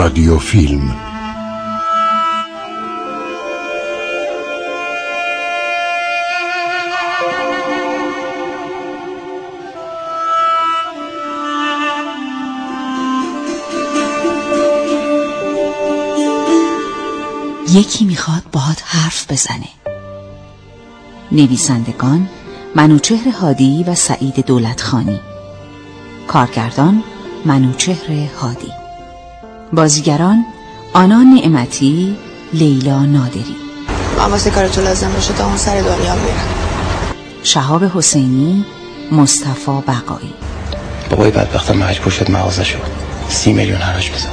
رادیو فیلم. یکی می‌خواد باهات حرف بزنه. نویسندگان منوچهر هادی و سعید دولتخانی. کارگردان منوچهر هادی. بازیگران آنا نعمتی لیلا نادری. من واسه کار تو لازم باشه تا اون سر دنیا میرم شهاب حسینی مصطفی بقایی. بابای بدبختم مجبور شد مغازه شد. سی میلیون حراج بزن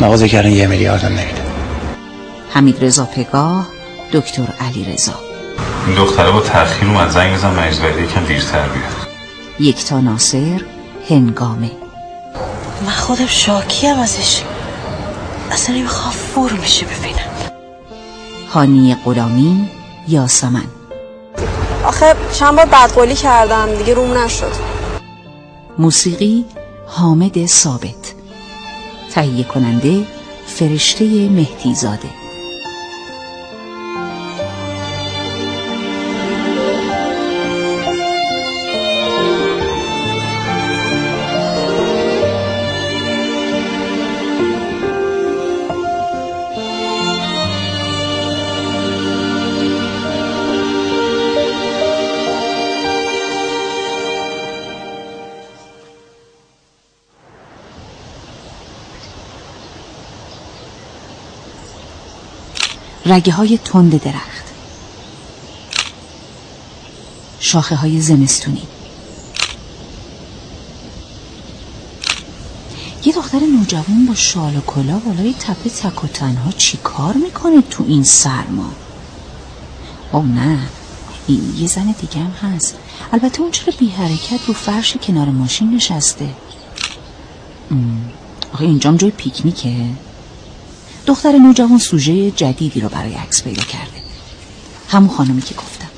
مغازه کردن یه میلیارد هم نمیده. حمید رضا پگاه دکتر علی رضا. این دختره با تأخیر اومد زنگ بزن مریض ولی یکم دیرتر بیاد. یکتا ناصر هنگامه من خودم شاکیم ازش. اصلا نمی‌خوام فور میشه ببینم. هانی غلامی یاسمن. آخه چند بار بدقولی کردم دیگه روم نشد. موسیقی حامد ثابت. تهیه کننده فرشته مهدیزاده رگه های تند درخت. شاخه های زمستونی. یه دختر نوجوان با شال و کلا بالای تپه تک و تنها چی کار می‌کنه تو این سرما؟ او نه یه زن دیگه هم هست. البته اون چرا بی حرکت رو فرش کنار ماشین نشسته؟ آخه اینجام جای پیکنیکه. دختر نوجوان سوژه جدیدی رو برای عکس پیدا کرده. همون خانمی که گفتم.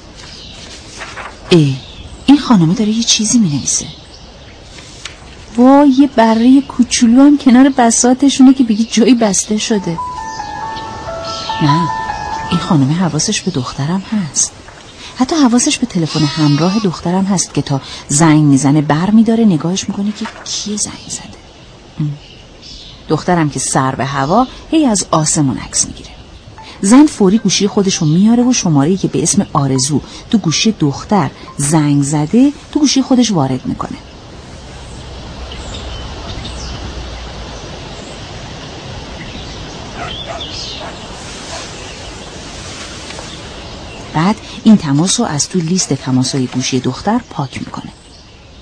ای این خانمه داره یه چیزی می نویسه وای یه بره کوچولو هم کنار بساتشونه که بگی جایی بسته شده. نه این خانمه حواسش به دخترم هست. حتی حواسش به تلفن همراه دخترم هست که تا زنگ می‌زنه بر میداره نگاهش می‌کنه که کی زنگ زده. دخترم که سر به هوا هی از آسمون عکس می‌گیره. زن فوری گوشی خودشو میاره و شماره که به اسم آرزو تو گوشی دختر زنگ زده تو گوشی خودش وارد می‌کنه. بعد این تماس رو از تو لیست تماسای گوشی دختر پاک می‌کنه.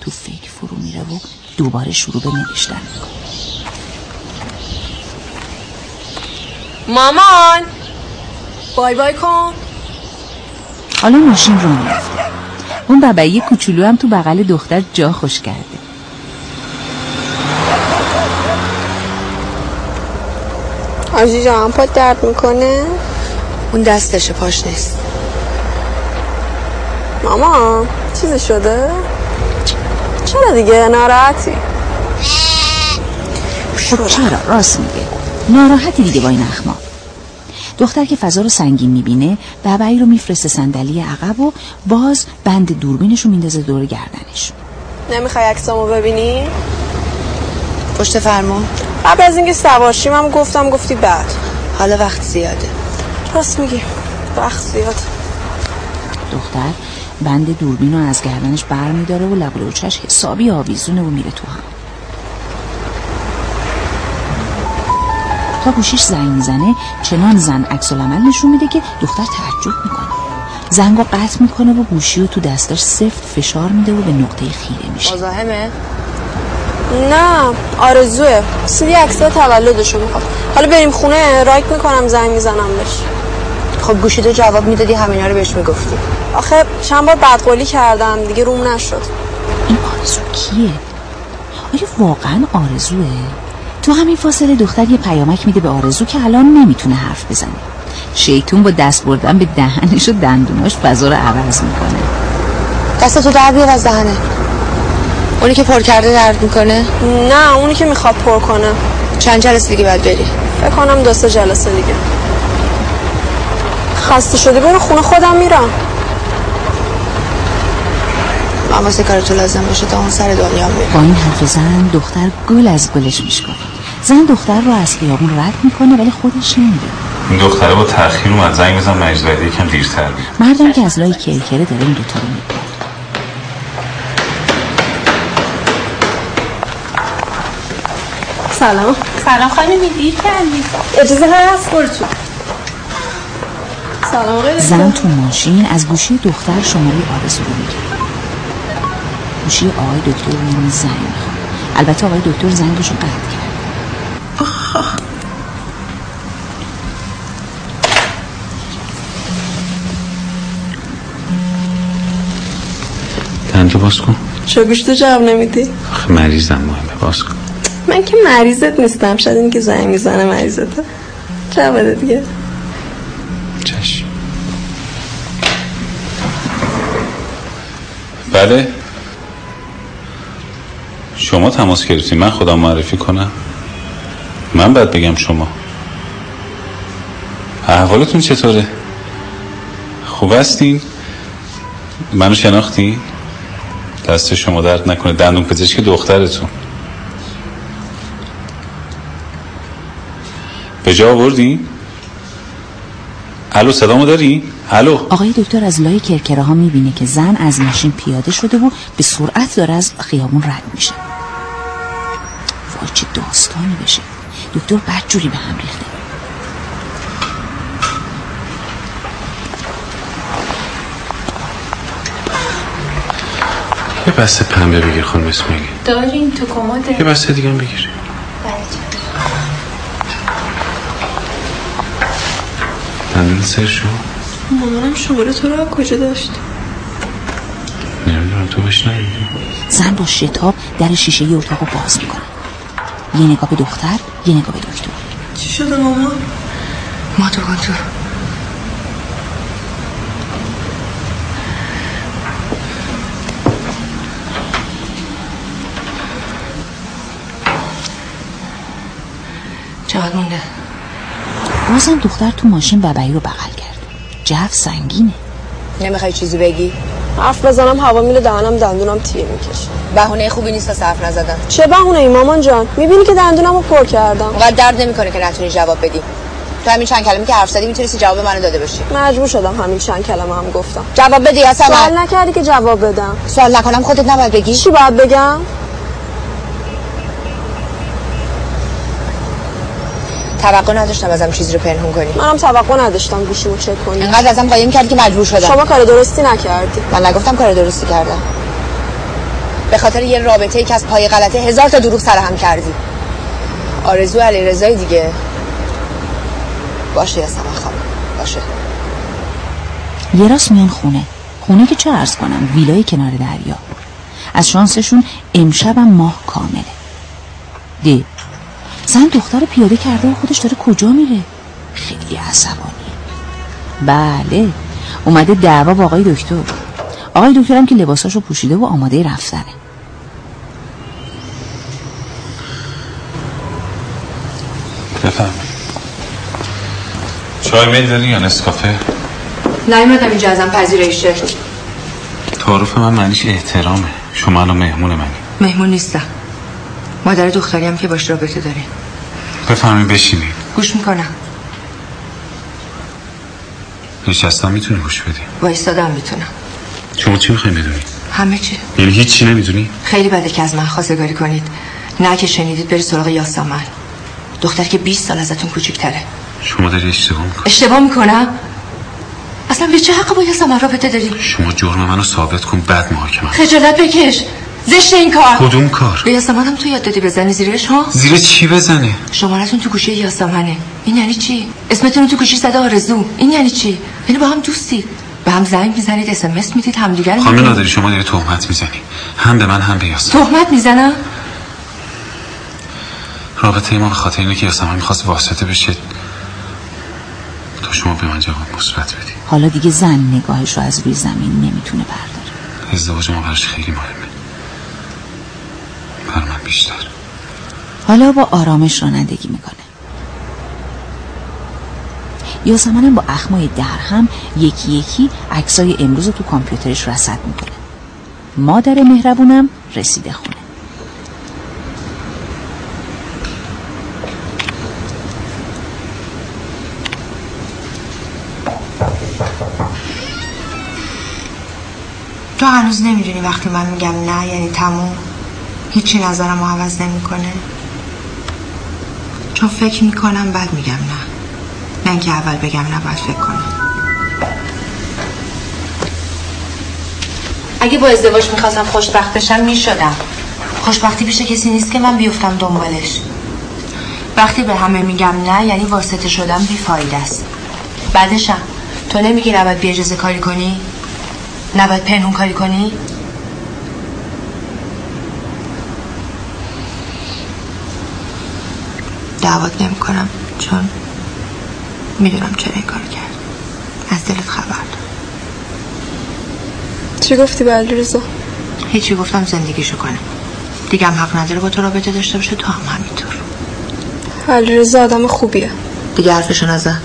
تو فکر فرو میره و دوباره شروع به نوشتن می‌کنه. مامان. بای بای کن. حالا ماشین رو میفته اون ببعی کوچولو هم تو بغل دختر جا خوش کرده. آجی جان پات درد می‌کنه؟ اون دستشه پاش نیست. مامان چیزی شده؟ چرا دیگه ناراحتی؟ خب چرا؟ راست میگه. ناراحتی دیگه با این اخما دختر که فضا رو سنگین می‌بینه ببعی رو میفرسته صندلی عقب و باز بند دوربینش رو میندازه دور گردنش. نمی‌خوای عکسامو ببینی؟ پشت فرمون. قبل از اینکه سوارشیم هم گفتم گفتی بعد. حالا وقت زیاده. راست میگی. وقت زیاد. دختر بند دوربین رو از گردنش بر میداره و لب لوچش حسابی آویزونه و میره تو هم. تا گوشیش زنگ می‌زنه چنان زن عکس العمل نشون میده که دختر تعجب می‌کنه. زنگو قطع می‌کنه و گوشی رو تو دستش سفت فشار میده و به نقطه خیره میشه. مزاحمه؟ نه آرزوه. سیدی عکسای تولدشو می‌خواد حالا بریم خونه رایت می‌کنم زنگ می‌زنم بهش. خب گوشی تو جواب می‌دادی همینا رو بهش می‌گفتی. آخه چند بار بدقولی کردم دیگه روم نشد. این آرزو کیه؟ آیا واقعا آرزوه؟ تو همین فاصله دختر یه پیامک میده به آرزو که الان نمی‌تونه حرف بزنه. شیطون با دست بردن به دهنش و دندوناش فضا رو عوض می‌کنه. دست تو در بیار از دهنه. اونی که پر کرده درد می‌کنه؟ نه اونی که می‌خواد پر کنه. چند جلسه دیگه باید بری؟ فکر کنم دو سه جلسه دیگه. خسته شدی برو خونه خودم میرم. من واسه کار تو لازم باشه تا اون سر دنیا میرم با این حرف زن دختر گل از گلش میشکنه زن دختر رو از خیابون رد می‌کنه ولی خودش نمیره. این دختره با تأخیر اومد. زنگ بزن بعدی یکم دیرتر بیاد. مردم که از لای کرکره داره این دوتا رو سلام. سلام خانم دیر کردی؟ اجازه هست برو تو سلام آقای زن تو ماشین از گوشی دختر شماره آرزو رو می‌گیره. گوشی آقای دکتر رو زنگ البته آقای دکتر زنگش رو قطع کرد. دندو باز کن؟ چه گوشتو جواب نمیدی؟ آخه مریضم مهمه باز کن. من که مریضت نیستم شاید این که زنگ می‌زنه مریضته. چه بده دیگه. چشم. بله. شما تماس گرفتین من خودم معرفی کنم. من باید بگم شما. احوالتون چطوره؟ خوب هستین؟ منو شناختین؟ دست شما درد نکنه. دندون پزشک دخترتون. به جا آوردین؟ الو صدامو داری؟ الو. آقای دکتر از لای کرکره ها می‌بینه که زن از ماشین پیاده شده و به سرعت داره از خیابون رد میشه. وای چه داستانی بشه. دکتر بدجوری به هم ریخته. یه بسته پنبه بگیر خانم اسمگی داریم تو کموده یه بسته دیگه هم بگیر. دندون سر شو. مامانم شماره تو رو کجا داشت؟ نمی‌دونم تو بهش ندیدی زن با شتاب در شیشه ی اتاق رو باز می‌کنه. یه نگاه به دختر یه نگاه به دکتر. چی شده مامان؟ ما تو کن تو چقدر مونده بازم دختر تو ماشین ببعی رو بغل کرد. جو سنگینه. نمی‌خوای چیزی بگی؟ حرف بزنم هوا میره دهنم دندونم تیر می‌کشه. بهونه خوبی نیست واسه حرف نزدن. چه بهونه ای مامان جان؟ می‌بینی که دندونم رو پر کردم. اونقدر درد نمی‌کنه که نتونی جواب بدی. تو همین چند کلمه که حرف زدی می‌تونستی جواب منو داده باشی. مجبور شدم همین چند کلمه هم گفتم. جواب بدی اصلا سوال نکردی که جواب بدم. سوال نکنم خودت نباید بگی؟ چی باید بگم؟ توقع نداشتم ازم چیزی رو پنهون کنی. منم توقع نداشتم گوشیمو چک کنی. انقدر ازم قایم کردی که مجبور شدم. شما کار درستی نکردی. من نگفتم کار درستی کردم. به خاطر یه رابطه ای که از پای غلطه هزار تا دروغ سرهم کردی. آرزو علی رضای دیگه. باشه یا خانم. باشه. یه راست میان خونه. خونه که چه ارز کنم؟ ویلای کنار دریا. از شانسشون امشبم ماه کامله. دی زن دختر رو پیاده کرده و خودش داره کجا میره؟ خیلی عصبانی بله اومده دعوا با آقای دکتر. آقای دکترم که لباساشو پوشیده و آماده رفتنه. بفهم چای میل داری یا نسکافه؟ نیومدم اینجا ازم پذیرش تعارف من معنیش احترامه. شما الان مهمون منی. مهمون نیستم. مادر دختریم که باش رابطه داره. بفهمین بشینید گوش می‌کنم. نشستم می‌تونی گوش بدی؟ وایستادم می‌تونم. شما چی می‌خواین بدونی؟ همه چی. یعنی هیچی نمی‌دونی؟ خیلی بده که از من خواستگاری کنید. نه که شنیدید بری سراغ یاسمن. دختر که 20 سال ازتون کوچیک‌تره. شما داری اشتباه می‌کنی. اشتباه می‌کنم؟ اصلا به چه حق با یاسمن رابطه داری؟ شما جرم منو ثابت کن بعد محاکمه. خجالت بکش. زشته این کار. کدوم کار؟ به یاسمن هم تو یاد دادی بزنی زیرش ها؟ زیر چی بزنه؟ شمارتون تو گوشی یاسمنه. این یعنی چی؟ اسمتون تو گوشی زده آرزو. این یعنی چی؟ یعنی با هم دوستی. به هم زنگ می‌زنید اس ام اس می‌دید همدیگه رو خانم. نادری شما داری تهمت می‌زنی. هم به من هم به یاسمن. تهمت می‌زنم؟ رابطه ما به خاطر اینه که یاسمن می‌خواست واسطه بشه. تا شما به من جواب مثبت بدی. حالا دیگه زن نگاهش رو از روی زمین نمی‌تونه برداره. ازدواج ما براش خیلی مهمه. من بیشتر. حالا با آرامش رانندگی می‌کنه. یاسمنم با اخمای درهم یکی یکی عکسای امروز رو تو کامپیوترش رصد می‌کنه. مادر مهربونم رسیده خونه. تو هنوز نمی‌دونی وقتی من میگم نه یعنی تموم. هیچی نظرم رو عوض نمی‌کنه. چون فکر می‌کنم بعد میگم نه. نه اینکه اول بگم نه بعد فکر کنم. اگه با ازدواج می‌خواستم خوشبخت بشم می‌شدم. خوشبختی پیش کسی نیست که من بیفتم دنبالش. وقتی به همه میگم نه یعنی واسطه شدم بیفایده است. بعدشم تو نمیگی نباید بی اجازه کاری کنی؟ نباید پنهون کاری کنی؟ دعوت نمی کنم چون می‌دونم چرا این کار کرد. از دلت خبر دارم. چی گفتی به علیرضا؟ هیچی گفتم زندگیشو کنه دیگه هم حق نداره با تو رابطه داشته باشه تو هم همینطور. علیرضا آدم خوبیه. دیگه حرفشو نزن.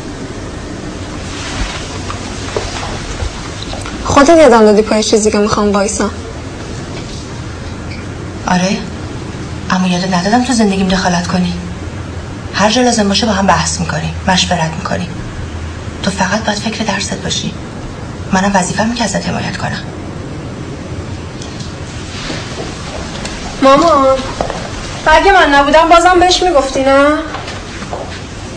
خودت یادم دادی پای چیزی که می‌خوام وایسم آره اما یادت ندادم تو زندگیم دخالت کنی. هر جا لازم باشه با هم بحث می‌کنیم مشورت می‌کنیم. تو فقط باید فکر درست باشی. منم وظیفه که ازت حمایت کنم. ماما اگه من نبودم بازم بهش می‌گفتی نه؟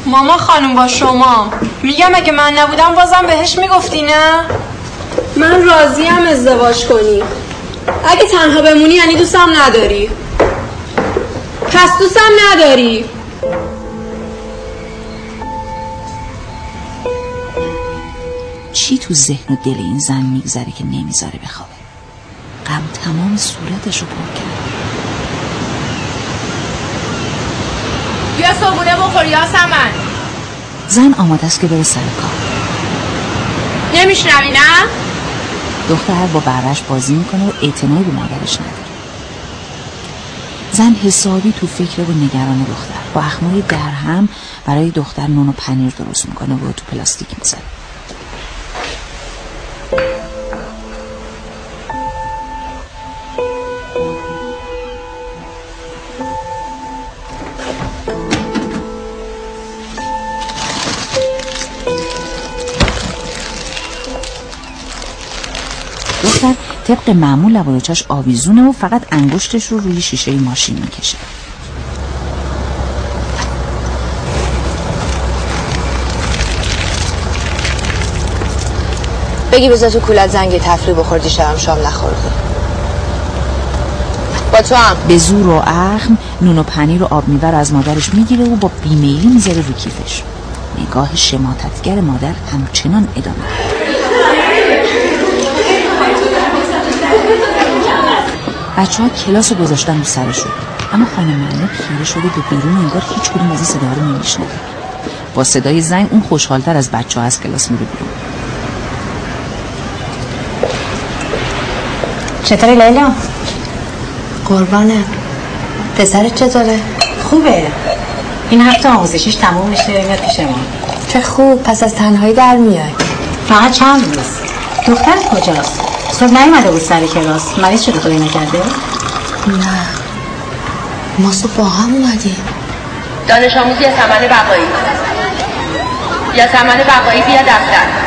ماما خانم با شما. میگم اگه من نبودم بازم بهش می‌گفتی نه؟ من راضیم ازدواج کنی. اگه تنها بمونی یعنی دوستم نداری. پس دوستم نداری. چی تو ذهن و دل این زن میگذره که نمی‌ذاره بخوابه؟ غم تمام صورتش رو پر کرد. بیا صبونه بخور یا سمن. زن آماده است که بره سر کار. نمیشنوی نه؟ دختر با برش بازی می‌کنه و اعتنایی به مادرش نداره. زن حسابی تو فکر و نگران دختر. با اخمای درهم برای دختر نون و پنیر درست می‌کنه و تو پلاستیک می‌ذاره طبق معمول لب و لوچش آویزونه و فقط انگشتش رو روی شیشه ماشین می‌کشه. بگی بذار تو کولت زنگ تفریح بخور دیشبم شام نخورده با تو هم. به زور و اخم نون و پنیر و آب میور از مادرش می‌گیره و با بیمیلی می‌ذاره رو کیفش. نگاه شماتتگر مادر همچنان ادامه بچه ها کلاس رو گذاشتن رو سرشون اما خانم معلم خیره شده به بیرون انگار هیچ کدوم از این صدا رو نمیشنوه. با صدای زنگ اون خوشحالتر از بچه ها از کلاس میره بیرون. چطوری لیلا؟ قربانه. پسرت چطوره؟ خوبه. این هفته آموزشیش تموم میشه میاد پیش ما. چه خوب پس از تنهایی در میای. فقط چند روز. دختر کجاست؟ صبح نیومده بود سر کلاس. مریض شده خدای نکرده؟ نه. ما صبح با هم اومدیم. دانش آموز یاسمن بقایی. یاسمن بقایی بیا دفتر.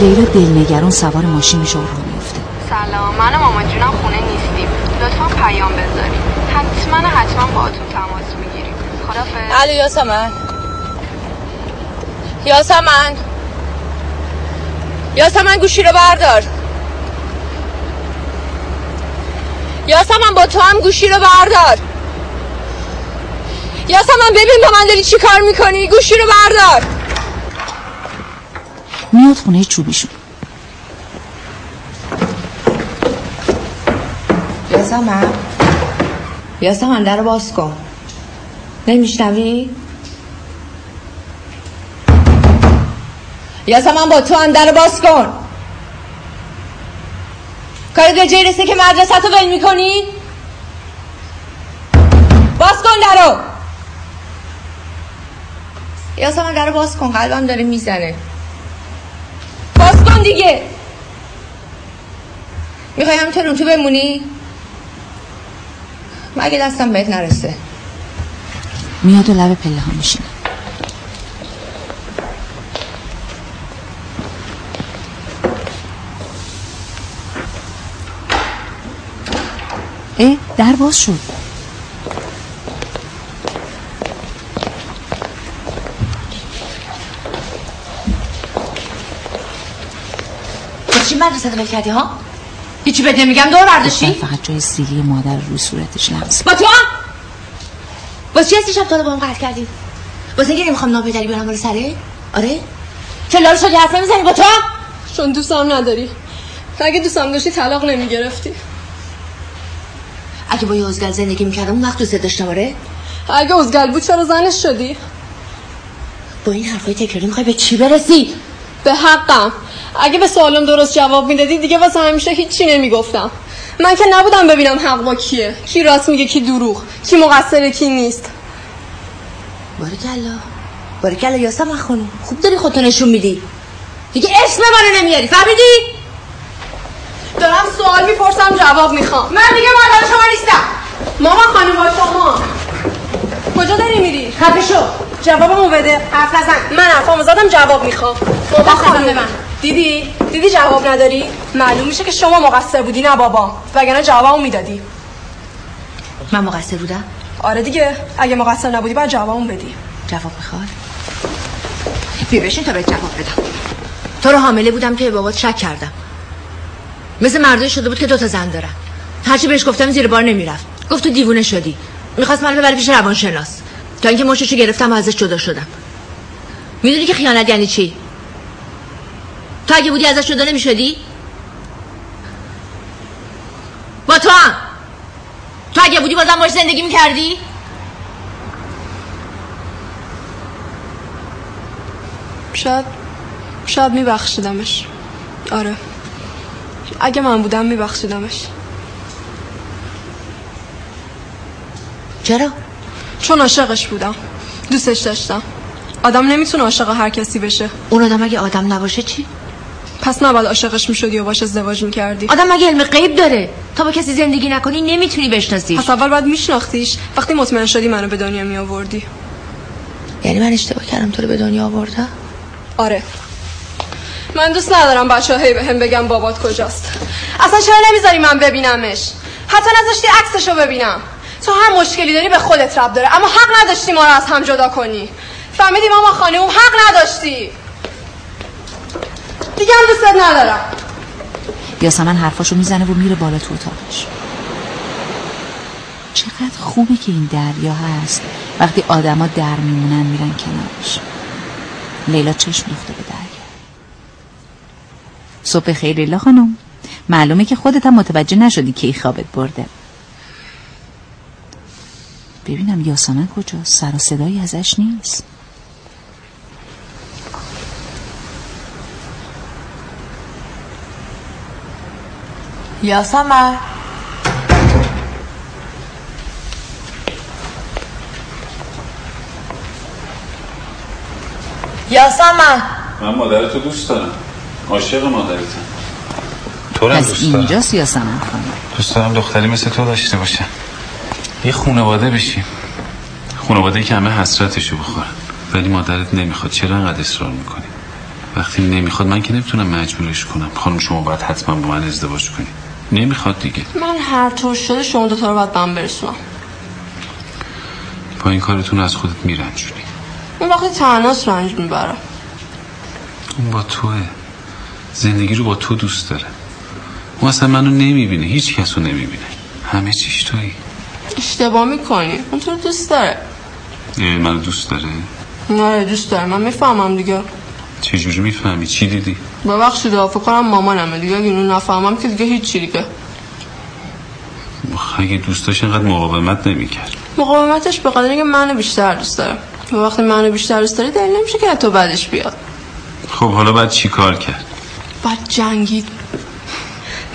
لیلا دلنگران سوار ماشین میشه و رو میفته سلام من و مامان جونم خونه نیستیم. لطفا پیام بذاریم حتما حتما باهاتون تماس می‌گیریم. خدافظ. الو یاسمن. یاسمن. یاسمن گوشی رو بردار. یاسمن با تو هم گوشی رو بردار. یاسمن ببین با من داری چی کار می‌کنی؟ گوشی رو بردار. میاد خونه چوبیشون. یاسمن؟ یاسمن در رو باز کن. نمیشنوی؟ یاسمن با تو هم در باز کن. کاری به جای رسه که مدرسه تو ول می‌کنی؟ باز کن درو یاسمن درو باز کن. قلبم داره می‌زنه. دیگه. می‌خوای اون تو بمونی؟ مگه دستم بهت نرسه. میاد و لب پله ها میشینه. ای در باز شد. چی مدرسه رو ول کردی ها؟ هیچی بده میگم دور برداشتی؟ فقط جای سیلی مادر روی صورتش لمس با تو؟ واسه چی هستی شب تا با هم قطع کردی؟ واسه اینکه نمی‌خوام ناپدری برم بالا سره آره؟ چه لارو شدی حرف نمی‌زنی با تو؟ چون دوستم نداری. اگه دوستم داشتی طلاق نمی‌گرفتی. اگه با یه ازگل زندگی می‌کردم اون وقت دوست داشتم آره؟ اگه ازگل بود چرا زنش شدی؟ با این حرفای تکراری می‌خوای به چی برسی؟ به حقم. اگه به سوالم درست جواب می‌دادی دیگه واسه همیشه هیچی نمی‌گفتم. من که نبودم ببینم حق با کیه. کی راست میگه کی دروغ کی مقصره کی نیست. بارکلا بارکلا یاسم خانم خوب داری خودتو نشون میدی. دیگه اسم منو نمیاری فهمیدی؟ دارم سوال می‌پرسم جواب می‌خوام. من دیگه مادر شما نیستم. ماما خانم با شما. کجا داری میری؟ خفه شو. جوابمو بده. حرف نزن. من حرفامو زدم جواب می‌خوام. بابا خانم. دیدی؟ دیدی جواب نداری؟ معلوم میشه که شما مقصر بودی نه بابا. وگرنه جوابمو می‌دادی. من مقصر بودم؟ آره دیگه. اگه مقصر نبودی باید جوابمو بدی. جواب می‌خواد؟ بیا بشین تا بهت جواب بدم. تو رو حامله بودم که بابات شک کردم. مثل مردای شده بود که دوتا زن دارم هرچی بهش گفتم زیر بار نمی‌رفت. گفت تو دیوونه شدی. می‌خواست منو ببره پیش روانشناس. تا اینکه مشتشو گرفتم و ازش جدا شدم. می‌دونی که خیانت یعنی چی؟ تو اگه بودی ازش جدا نمی‌شدی؟ با تو هم. تو اگه بودی بازم باش زندگی می‌کردی؟ شاید شاید میبخشیدمش. آره. اگه من بودم میبخشیدمش. چرا؟ چون عاشقش بودم. دوستش داشتم. آدم نمی‌تونه عاشق هر کسی بشه. اون آدم اگه آدم نباشه چی؟ پس نباید عاشقش می‌شدی و باش ازدواج می‌کردی؟ آدم اگه علم غیب داره تا با کسی زندگی نکنی نمی‌تونی بشناسیش. پس اول باید میشناختیش. وقتی مطمئن شدی منو به دنیا میآوردی. یعنی من اشتباه کردم تو رو به دنیا آوردم؟ آره. من دوست ندارم بچه ها هی به هم بگم بابات کجاست. اصلا چرا نمی‌ذاری من ببینمش؟ حتی نذاشتی عکسشو ببینم. تو هر مشکلی داری به خودت رب داره اما حق نداشتی ما رو از هم جدا کنی. فهمیدی ماما خانم حق نداشتی. دیگه هم دوستت ندارم. یاسمن حرفاشو می‌زنه و میره بالا تو اتاقش. چقدر خوبه که این دریا هست. وقتی آدما در میمونن میرن کنارش. لیلا چشم دوخته به دریا. صبح خیر لیلا خانم. معلومه که خودت هم متوجه نشدی کی خوابت برده. ببینم یاسمن کجاست. سر و صدایی ازش نیست. یاسمن یاسمن من مادرتو دوست دارم. عاشق مادرتم. تو رو هم از دوست دارم. اینجاست یاسمن خانم دوست دارم دختری مثل تو داشته باشم. یه خانواده بشیم. خانواده که همه حسرتشو بخورن. ولی مادرت نمی‌خواد. چرا انقدر اصرار می‌کنی؟ وقتی نمی‌خواد من که نمی‌تونم مجبورش کنم. خانم شما باید حتما با من ازدواج کنی. نمی‌خواد دیگه. من هر طور شده شما دوتا رو باید من برسونم. با این کارتون از خودت میرنجونی. اون وقتی تنهاست رنج می‌بره اون با توه. زندگی رو با تو دوست داره. اون اصلا منو نمی‌بینه. هیچ کس رو نمی‌بینه. همه چیش تویی. اشتباه می‌کنی. اون تو رو دوست داره. منو دوست داره؟ نه دوست داره. من می‌فهمم دیگه. چجوری می‌فهمی؟ چی دیدی؟ ببخشید فکر کنم مامانمه دیگه. اگه اینو نفهمم که دیگه هیچی دیگه. اگه دوست داشت اینقدر مقاومت نمی‌کرد. مقاومتش به قدر اینکه منو بیشتر دوست داره. و وقتی منو بیشتر دوست داره دلیل نمیشه که تو بعدش بیاد. خب حالا بعد چی کار کرد؟ بعد جنگید.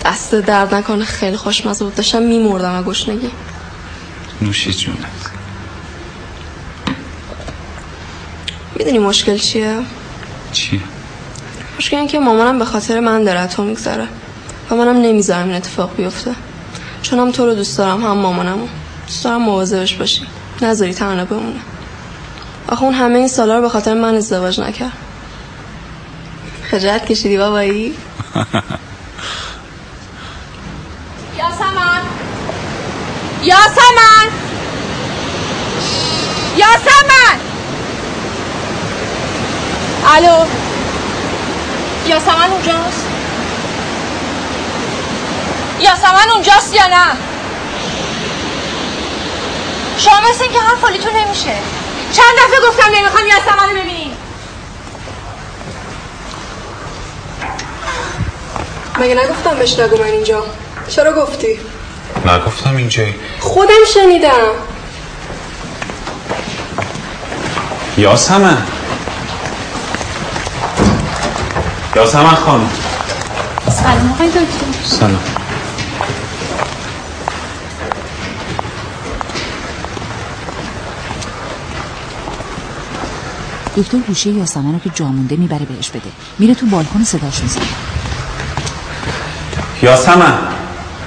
دست درد نکنه خیلی خوشمزه بود. داشتم میمردم از گشنگی. نوشی جونت می‌دونی مشکل چیه؟ چیه؟ مشکل این که مامانم به خاطر من داره تو میگذره و منم نمی‌ذارم این اتفاق بیفته. چون هم تو رو دوست دارم هم مامانمو. دوست دارم مواظبش باشی. نذاری تنها بمونه. آخه اون همه این سالا رو به خاطر من ازدواج نکرد. خجالت کشیدی بابایی؟ یاسمن! یاسمن! یاسمن! الو. یاسمن اونجاست؟ یاسمن اونجاست یا نه؟ شما مثل اینکه هر فالیتون نمیشه. چند دفعه گفتم نمی‌خوام یاسمن رو ببینیم. مگه نگفتم بهش نگو من اینجا؟ چرا گفتی؟ نگفتم اینجایی خودم شنیدم. یاسمن. یاسمن خانم سلام آقای دکتر. سلام. دکتر گوشه یاسمن رو که جا مونده می‌بره بهش بده. میره تو بالکن صداش می‌زنه. یاسمن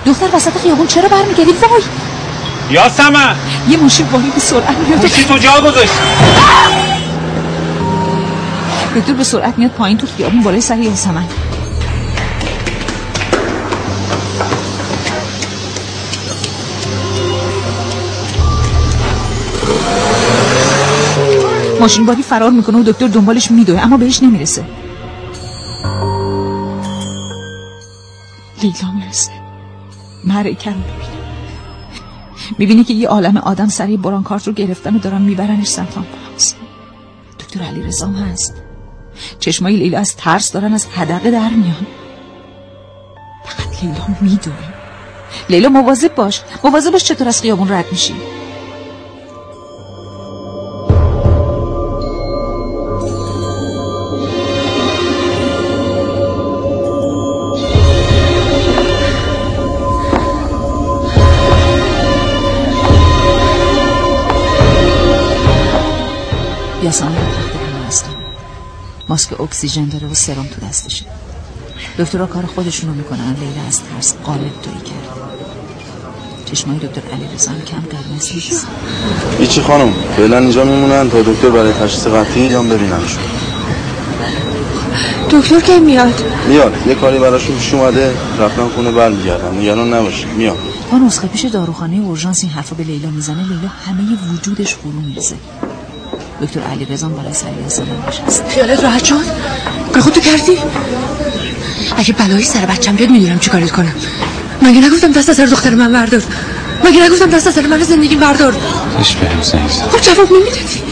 دختر وسط خیابون چرا برمیگردی؟ وای. یاسمن یه ماشین وای به سرعت میاد تو جا گذاشت. دکتر به سرعت میاد پایین تو خیابون بالای سر یاسمن ماشین باری فرار می‌کنه و دکتر دنبالش میدوه اما بهش نمی‌رسه لیلا می‌رسه رو می‌بینه می‌بینی که یه عالم آدم سری برانکارت رو گرفتن و دارن میبرنش سمت آمبولانس دکتر علی رزام هست چشمای لیلا از ترس دارن از حدقه در میان. فقط لیلا میدوه لیلا مواظب باش. مواظب باش چطور از خیابون رد میشی. ماسک اکسیژن داره و سرم تو دستشه دکترها کار خودشونو می‌کنن. لیلا از ترس قالب تویی کرد. چشمای دکتر علی هم کم قرمز نیست هیچی خانم فعلا اینجا میمونن. تا دکتر برای تشخیص قطعی بیان ببیننشون. دکتر کی میاد. میاد. یه کاری براشون پیش اومده. رفتن خونه برمیگردن. نگران نباشید میاد. با نسخه پیش داروخانه اورژانس این حرفا به لیلا می‌زنه. لیلا همه وجودش فرو میرزه دکتر علی رزان بالای سر یاسمن نشست. خیالت راحت شد؟ کار خودتو کردی؟ اگه بلایی سر بچم بیاد می‌دونم چی کارت کنم. مگه نگفتم دست از سر دختر من بردار؟ مگه نگفتم دست از سر من زندگی بردار؟ اش بهم زنگ زد. خب جواب نمی‌دادی.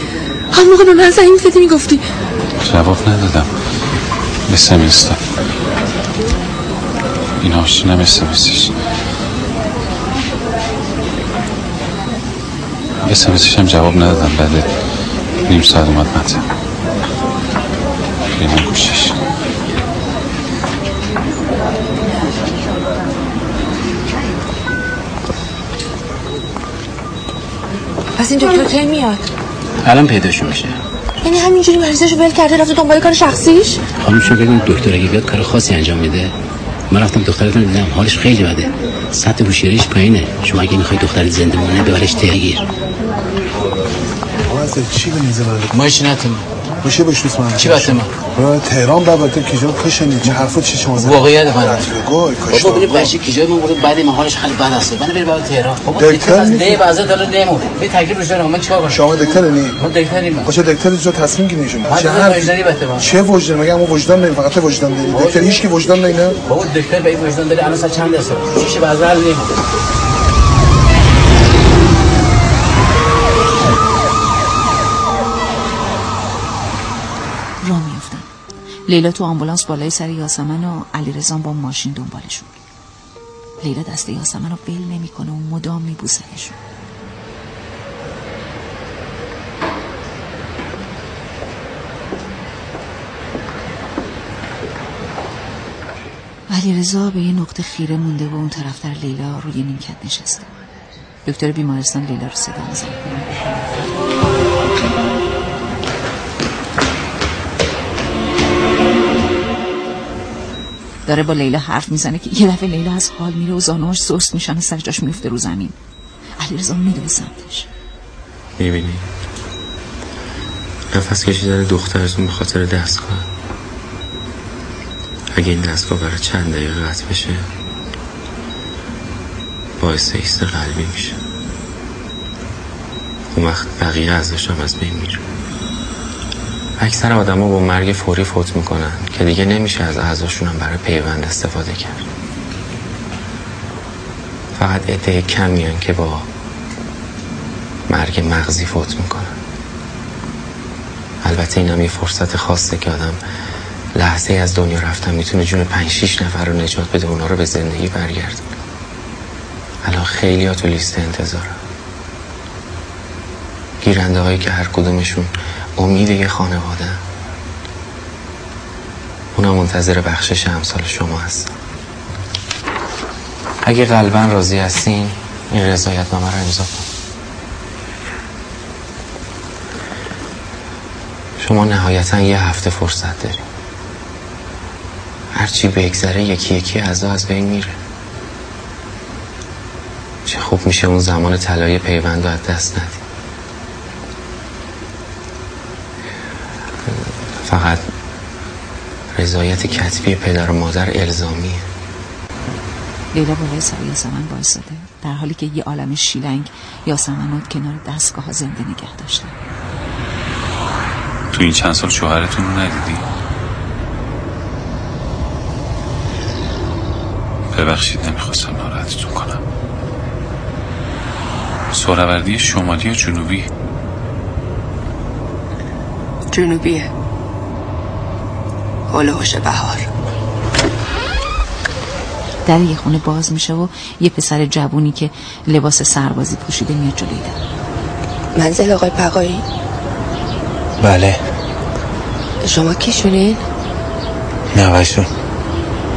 هم موقع به من زنگ می‌زدی می‌گفتی. جواب ندادم. اسمستم این آشینم اسمسش اسمسش هم جواب ندادم بعد نیم ساعت اومد مته بیمون گوشش پس این دکتر کی میاد؟ الان پیداشون میشه. یعنی همینجوری مریضاشو ول کرده رفته دنبال کار شخصیش؟ خانم شما بگیم دکتر اگه بیاد کار خاصی انجام میده. من رفتم دخترتون دیدم حالش خیلی بده. سطح هوشیاریش پایینه. شما اگه می‌خوای دختر زنده مونه ببرش تهگیر چی بنیزه برده؟ ماشینتون میشه بشنوس من. چی من برای تهران بابت کجا؟ کشنی چه حرفا چی شما واقعیت من. بابا ببین بچه کجا من بود بعد ما حالش خیلی بد است. من بری برای تهران. بابا دکتر دکتر از. نه بازه داره نمونه به تکلیف روش من چیکار کنم؟ شما دکتر نی؟ ما دکتریم من باشه دکتر جو تصمیم گیری شما من چه دکتر؟ وجدانی بده من. چه وجدان؟ مگه همون وجدان داریم فقط وجدان داریم. دکتر هیچ کی وجدان نه. بابا دکتر به وجدان داره الان چند است چیش بازه حل لیلا تو آمبولانس بالای سر یاسمن و علی با ماشین دنبالشون. لیلا دست یاسمن رو ول نمی‌کنه و مدام میبوسدشون علیرضا به یه نقطه خیره مونده و اون طرفتر لیلا روی نیمکت نشسته. دکتر بیمارستان لیلا رو صدا می‌زنه. داره با لیلا حرف می‌زنه که یه دفعه لیلا از حال میره و زانوهاش سست میشن سر جاش میفته رو زمین. علیرضا میدوه سمتش. می‌بینی؟ نفس کشیدن دخترتون به خاطر دستگاه. اگه این دستگاه برای چند دقیقه قطع بشه باعث ایست قلبی میشه. اون وقت بقیه ازش هم از بین میره. اکثر آدما با مرگ فوری فوت می‌کنن که دیگه نمیشه از اعضاشون برای پیوند استفاده کرد. فقط عده کمی هن که با مرگ مغزی فوت می‌کنن. البته این هم یه فرصت خاصه که آدم لحظه از دنیا رفتن می‌تونه جون پنج شیش نفر رو نجات بده اونا رو به زندگی برگردونه الان خیلی ها تو لیست انتظارم گیرنده هایی که هر کدومشون امید یه خانواده. اونا منتظر بخشش امثال شما هست اگه قلبا راضی هستین این رضایت نامه رو امضا کن. شما نهایتا یه هفته فرصت داریم هرچی بگذره یکی یکی اعضا از بین میره. چه خوب میشه اون زمان طلای پیوند رو از دست ندیم فقط رضایت کتبی پدر و مادر الزامیه. لیلا بالای سر یاسمن وایساده در حالی که یه عالم شیلنگ یاسمنات کنار دستگاه ها زنده نگه داشتن تو این چند سال شوهرتون رو ندیدی؟ ببخشید نمی‌خواستم ناراحتتون کنم. سوروردی شمالی یا جنوبی؟ جنوبیه. هلوهوش بهار. در یه خونه باز میشه و یه پسر جوونی که لباس سربازی پوشیده میاد جلوی در. منزل آقای بقایی؟ بله. شما کیشونین؟ نوشون.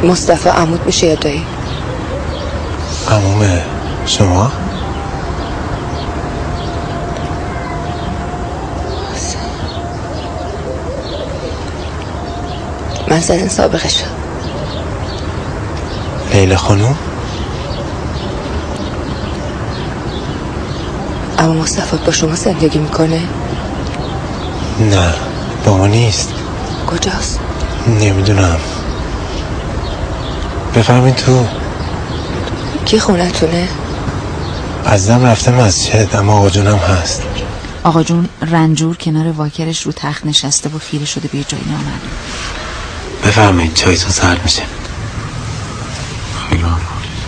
مصطفی عمود میشه یا دایی عموم شما؟ منزل سابقش لیلا خانوم اما مصطفی با شما زندگی می‌کنه؟ نه با ما نیست. کجاست؟ نمی‌دونم. بفهمین تو. کی خونتونه؟ ازدم رفته مسجد اما آقا جونم هست. آقا جون رنجور کنار واکرش رو تخت نشسته و خیره شده به یه جایی نامد بفرمایید چایتون سرد میشه. خیلی.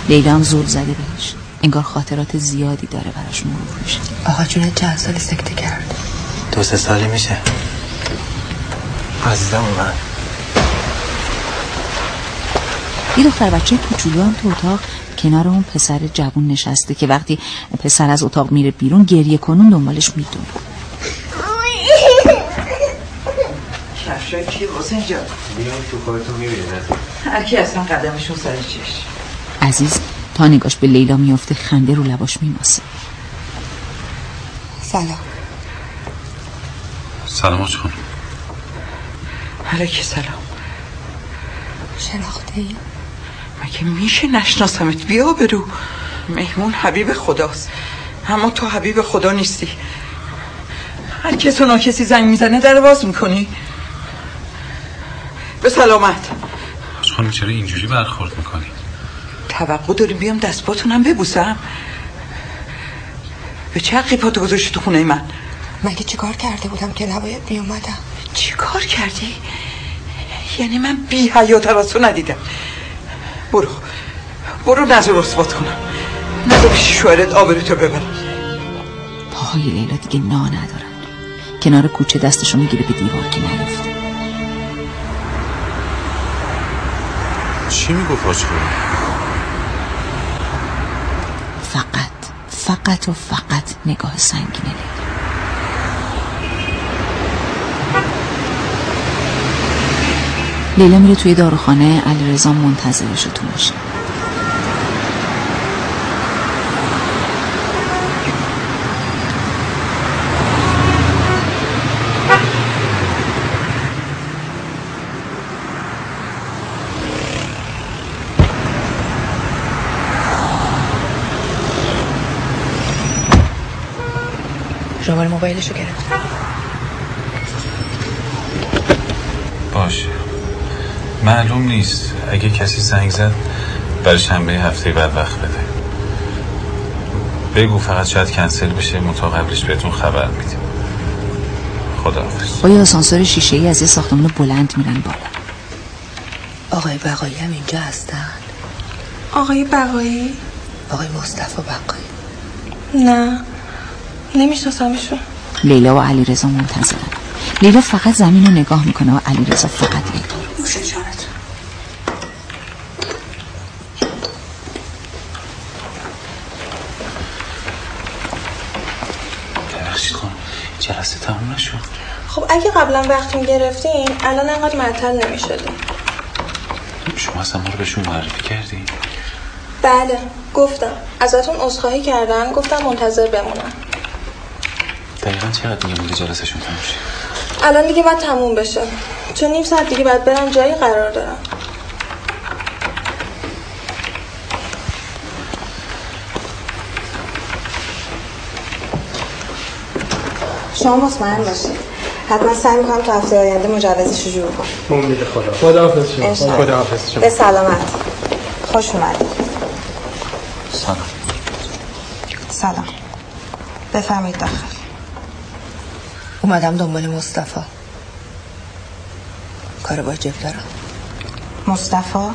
لیلا هم زور زده بهش. انگار خاطرات زیادی داره براش مرور میشه. آقا جون چند سال سکته کرد دو سه سالی میشه. عزیزم من. یه دختر بچه کوچولو هم تو اتاق کنار اون پسر جوون نشسته که وقتی پسر از اتاق میره بیرون گریه کنون دنبالش میدون کفشای کی حسین جان بیان تو کارتون می‌بینید هر کی اصلا قدمشون سر چش عزیز تا نگاش به لیلا میافته خنده رو لباش میماسه سلام. سلام آج خانم. علیک سلام. شناخته ای؟ مگه میشه نشناسمت؟ بیا برو. مهمون حبیب خداست. اما تو حبیب خدا نیستی. هر کس و کسی زنگ می‌زنه در باز می‌کنی. به سلامت. آج خانم چرا اینجوری برخورد می‌کنی؟ توقع داریم بیام دستباتونم ببوسم. به چه حقی پاتو گذاشتی تو خونه من؟ مگه چیکار کرده بودم که نباید میومدم چی کار کردی؟ یعنی من بی حیات از تو ندیدم. برو. برو نظر اثبات کنم. نظر پیش شوهرت آبروتو ببر پاهای لیلا دیگه نا ندارن. کنار کوچه دستشو می‌گیره به دیوار که نیفته چی می‌گفت خانم؟ فقط فقط و فقط نگاه سنگین لیلا لیلا میره توی داروخانه علیرضا منتظرشه تو ماشین شماره موبایلشو گرفت. باشه. معلوم نیست. اگه کسی زنگ زد برای شنبه هفته بعد وقت بده. بگو فقط شاید کنسل بشه متا قبلش بهتون خبر میدیم. خداحافظ. با یه آسانسور شیشه ای از یه ساختمان بلند میرن بالا؟ آقای بقایی هم اینجا هستن. آقای بقایی؟ آقای مصطفی بقایی. نه. نمیشناسمشون. لیلا و علیرضا منتظرن. لیلا فقط زمین رو نگاه می‌کنه و علیرضا فقط لیلا جلسه تموم نشد. خب اگه قبلا وقت می‌گرفتین الان انقدر معطل نمی‌شدیم شما اصلا ما رو بهشون معرفی کردی بله گفتم. ازتون عذرخواهی کردن گفتم منتظر بمونم. دقیقا چقدر دیگه مونده جلسهشون تموم شه؟ الان دیگه باید تموم بشه. چون نیم ساعت دیگه باید برم جایی قرار دارم. شما مطمئن باشید. حتما سعی می‌کنم تا هفته آینده مجوزش رو جور کنم. امید خدا. خداحافظ شما. انشالله. خداحافظ شما. به سلامت. خوش اومدید. سلام. سلام. بفرمایید داخل. اومدم دنبال مصطفی. کار واجب دارم. مصطفی؟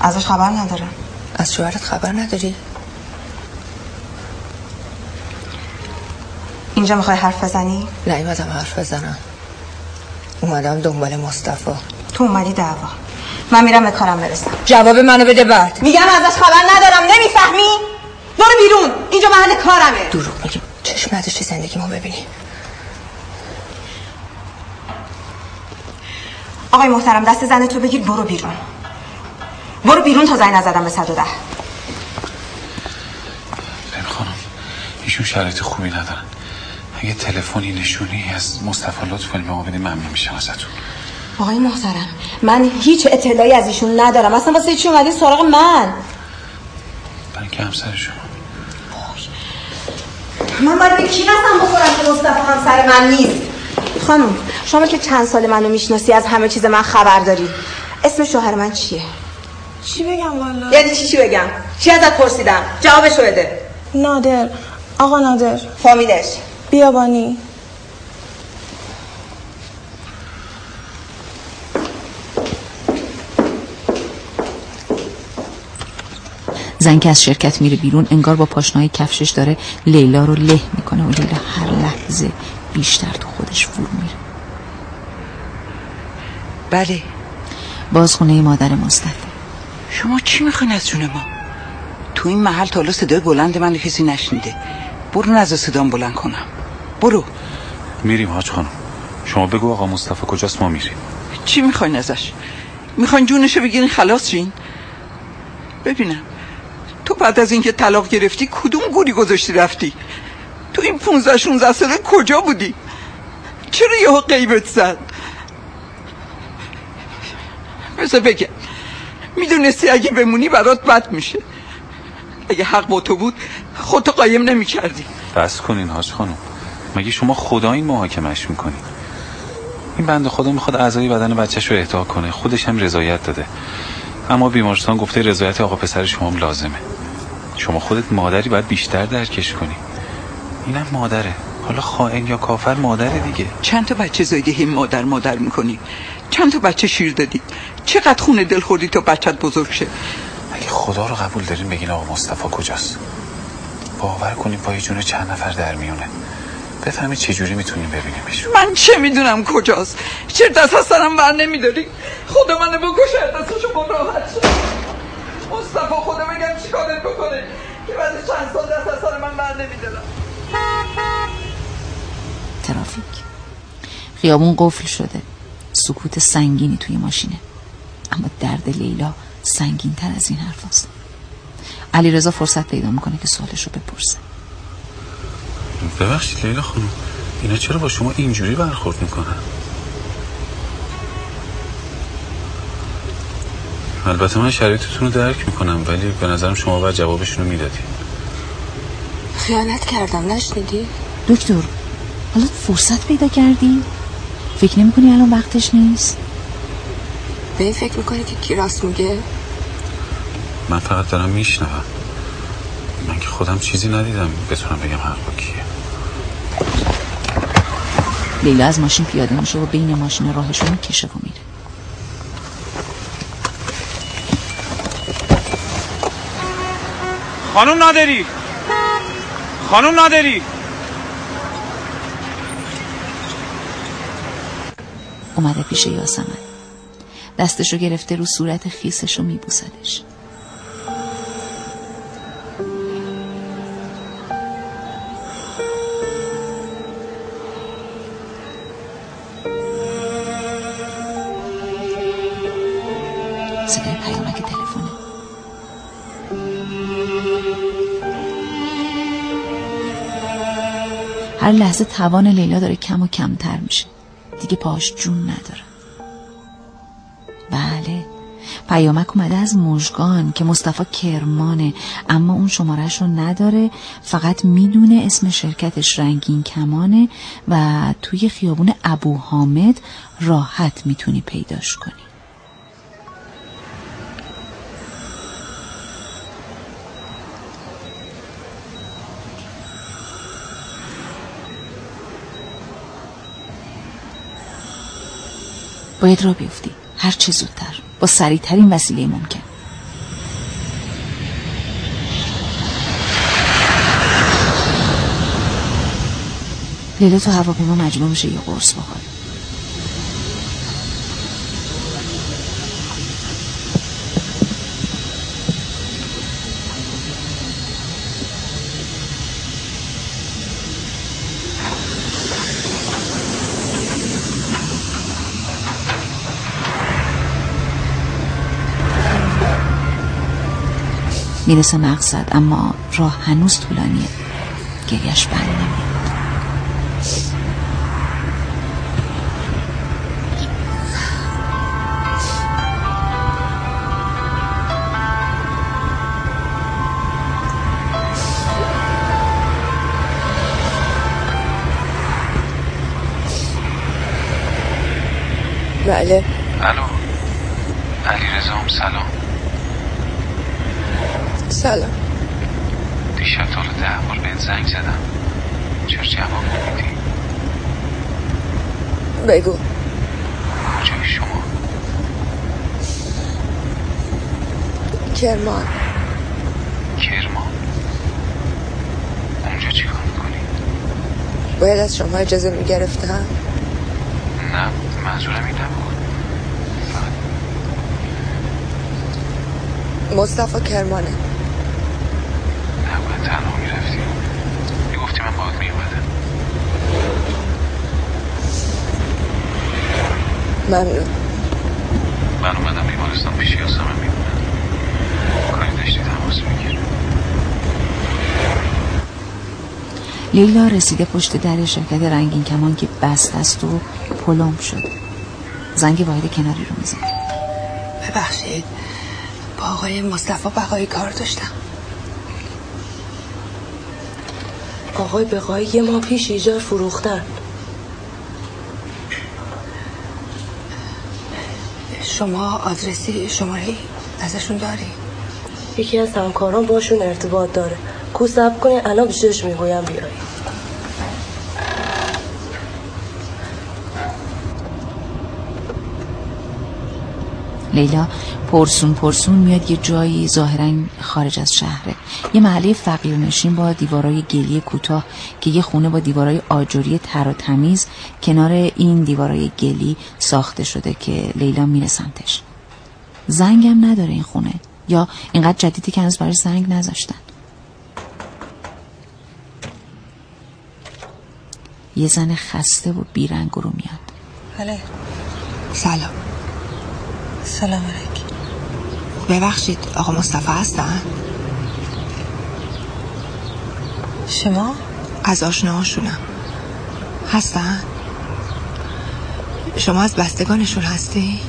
ازش خبر ندارم از شوهرت خبر نداری؟ اینجا می‌خوای حرف بزنی؟ نیومدم حرف بزنم. اومدم دنبال مصطفی. تو اومدی دعوا. من میرم به کارم برسم. جواب منو بده بعد. میگم ازش خبر ندارم نمی‌فهمی؟ برو بیرون. اینجا محل کارمه. دروغ میگی. چشم نداشتی زندگی ما ببینی. آقای محترم دست زن تو بگیر برو بیرون. برو بیرون تا زنگ نزدم به 110 ببین خانم ایشون شرایط خوبی ندارن. اگه تلفنی نشونی از مصطفی لطف کنیم به ما بدیم ممنون میشم ازتون. آقای محترم من هیچ اطلاعی از ایشون ندارم. اصلا واسه چی اومدین سراغ من؟ برای اینکه همسر شما. من باید به کی قسم بخورم که مصطفی همسر من نیست؟ خانم شما که چند سال منو می‌شناسی از همه چیز من خبر داری. اسم شوهر من چیه؟ چی بگم والا؟ یعنی چی چی بگم؟ چی ازت پرسیدم؟ جوابشو بده. نادر. آقا نادر. فامیلش. بیابانی. زن که از شرکت میره بیرون انگار با پاشنای کفشش داره لیلا رو له می‌کنه و لیلا هر لحظه بیشتر تو خودش فرو میره. بله. باز خونه مادر مصطفی. شما چی می‌خواین از جون ما؟ تو این محل تا حالا صدای بلند من کسی نشنیده. برو نزد صدام بلند کنم. برو. میریم حاج خانم. شما بگو آقا مصطفی کجاست ما میریم. چی می‌خواین ازش؟ می‌خواین جونشو بگیرین خلاص شین. ببینم تو بعد از اینکه طلاق گرفتی کدوم گوری گذاشتی رفتی؟ تو این 15 16 ساله کجا بودی؟ چرا یهو غیبت زد؟ بذار بگم می‌دونستی اگه بمونی برات بد میشه. اگه حق با تو بود خودتو قایم نمی کردی بس کنین حاج خانم. مگه شما خدا این محاکمش می‌کنین این بنده خدا می‌خواد اعضای بدن بچهش رو اهدا کنه. خودش هم رضایت داده. اما بیمارستان گفته رضایت آقا پسر شما هم لازمه. شما خودت مادری باید بیشتر درکش کنی. اینم مادره. حالا خائن یا کافر مادره دیگه. چند تا بچه زایده مادر مادر می‌کنی؟ چند تا بچه شیر دادی؟ چقدر خونه دل خوردی تا بچت بزرگ شه؟ اگه خدا رو قبول دارین بگین آقا مصطفی کجاست. باور کنیم پای جون چند نفر در میونه. بفهمید چجوری می‌تونیم ببینیمش؟ من چه می‌دونم کجاست؟ چرا دست از سرم بر نمیداری؟ خدا منو بکشه دستشو با راحت شد مصطفی خدا بگم چیکارت بکنه؟ که بعد چند سال دست از سر من بر نمیدارم. ترافیک. خیابون قفل شده. سکوت سنگینی توی ماشینه. اما درد لیلا سنگین تر از این حرف است علی رضا فرصت پیدا می‌کنه که سوالش رو بپرسه ببخشید لیلا خانم اینا چرا با شما اینجوری برخورد می‌کنن البته من شرایطتون رو درک می‌کنم ولی به نظرم شما باید جوابشون رو می‌دادی خیانت کردم نشنیدی؟ دکتر حالا فرصت پیدا کردی؟ فکر نمی کنی الان وقتش نیست؟ به این فکر می‌کنی که کی راست میگه؟ من فقط دارم میشنوم. من که خودم چیزی ندیدم بتونم بگم حق با کیه. لیلا از ماشین پیاده میشه و بین ماشین راهشون می‌کشه و میره. خانم نادری! خانم نادری! اومده پیش یاسمن. دستشو گرفته رو صورت خیسشو میبوسدش. صدای هر لحظه توان لیلا داره کم و کمتر میشه. دیگه پاش جون نداره. پیامک اومده از مژگان که مصطفی کرمانه اما اون شمارش رو نداره. فقط می‌دونه اسم شرکتش رنگین کمانه و توی خیابون ابو حامد راحت می‌تونی پیداش کنی. باید را بیفتی. هر چه زودتر. با سریعترین وسیله ممکن. لیلا تو هواپیما مجبور میشه یه قرص بخوره. می‌رسه مقصد اما راه هنوز طولانیه. گریش بر نمیاد. بله. الو. علی رزام سلام. سلام. دیشب تا رو ده بار بهت زنگ زدم. چرا جواب نمیدی؟ بگو. کجای شما؟ کرمان. کرمان. اونجا چیکار می‌کنی؟ باید از شما اجازه می‌گرفتم؟ نه منظورم این نبود. مصطفی کرمانه. تنها می‌رفتی می‌گفتی من باید میومدم ممنون من اومدم بیمارستان پیش یاسمن میمونم کاری داشتی تماس بگیر لیلا رسیده پشت در شرکت رنگین کمان که بست است و پلم شده زنگ واحد کناری رو می‌زنه ببخشید. با آقای مصطفی بقایی کار داشتم. آقای بقایی یه ماه پیش ایجار فروختن. شما آدرسی شماره ازشون داری؟ یکی از همکاران باشون ارتباط داره. کو سب کنه الان بیشترش می‌گویم بیایی. لیلا پرسون پرسون میاد یه جایی ظاهرا خارج از شهره. یه محله فقیر نشین با دیوارای گلی کوتاه که یه خونه با دیوارای آجوری تر و تمیز کنار این دیوارای گلی ساخته شده که لیلا میره سمتش. زنگم نداره این خونه. یا اینقدر جدیدی که هنوز برای زنگ نذاشتن. یه زن خسته و بیرنگ رو میاد. بله. سلام. سلام علیکم. ببخشید آقا مصطفی هستن؟ شما؟ از آشناهاشونم. هستن؟ شما از بستگانشون هستی؟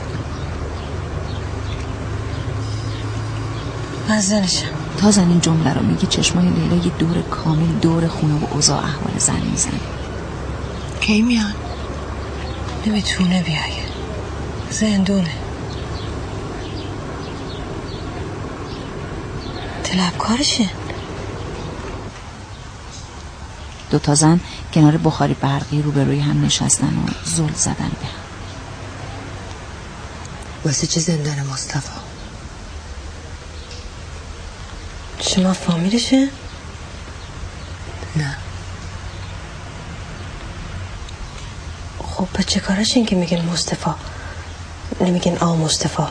من زنشم. تا زن این جمله رو میگی چشمای لیلا یه دور کامل دور خونه و اوضاع احوال زن می‌زنه. کی میان؟ نمی‌تونه بیای زندونه. طلبکارشه. دو تا زن کنار بخاری برقی روبروی هم نشستن و زل زدن به هم. واسه چه زندان مصطفی؟ شما فامیلشه؟ نه. خب به چه کارشین که میگن مصطفی؟ نمیگن آ مصطفی.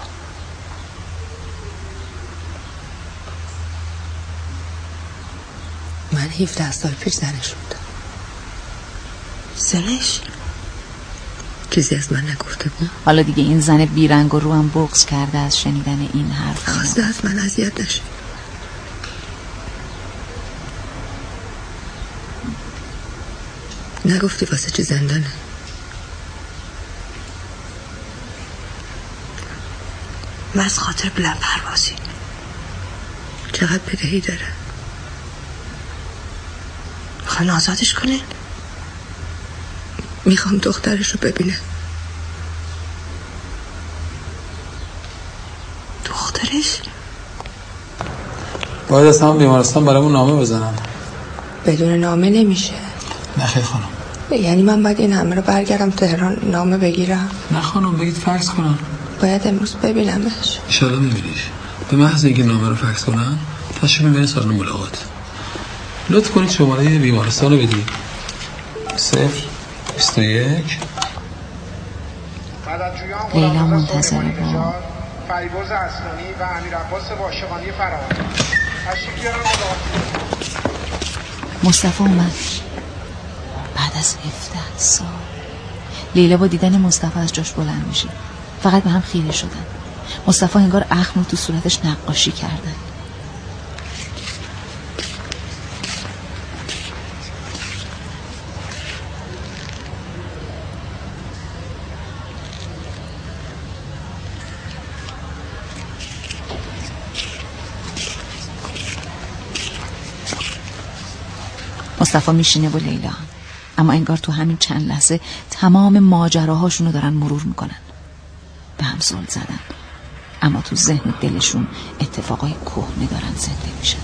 17 سال پیش زنش بودم زنش؟ چیزی از من نگفته بود؟ حالا دیگه این زن بیرنگ و رو هم بغز کرده از شنیدن این حرف. خواسته از من اذیت نشه. نگفتی واسه چی زندانه؟ من از خاطر بلند پروازی. چقدر بدهی داره؟ می‌خواین آزادش کنین می‌خوام دخترش رو ببینه. دخترش؟ باید از همون بیمارستان برامون نامه بزنن. بدون نامه نمیشه. نه خیلی خانم. یعنی من باید این همه رو برگردم تهران نامه بگیرم. نه خانم بگید فکس کنن. باید امروز ببینمش. ایشالا میبینیش. به محض اینکه نامه رو فکس کنن تشریف می‌بینه سالن ملاقات. لطف کنید شماره بیمارستان رو بدید. صفر بیست و یک. لیلا منتظره با فریبرز اسلانی و امیر عباس واشقانی فراوان. مصطفی اومد. بعد از 17 سال. لیلا با دیدن مصطفی از جاش بلند میشه. فقط به هم خیره شدن. مصطفی انگار اخم رو تو صورتش نقاشی کردن مصطفی میشینه و لیلا. اما انگار تو همین چند لحظه تمام ماجراهاشون رو دارن مرور می‌کنن. به هم زل زدن. اما تو ذهن دلشون اتفاقای کهنه دارن زنده میشن.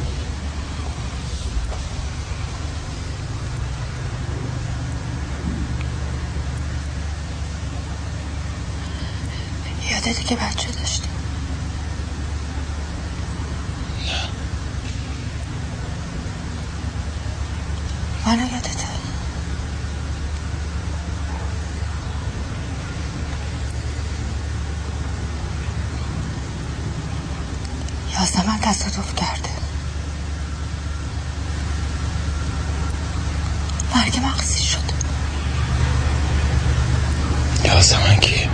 یادته که بچه داشتی منو یادته یاسمن تصادف کرده مرگ مغزی شد یاسمن کی؟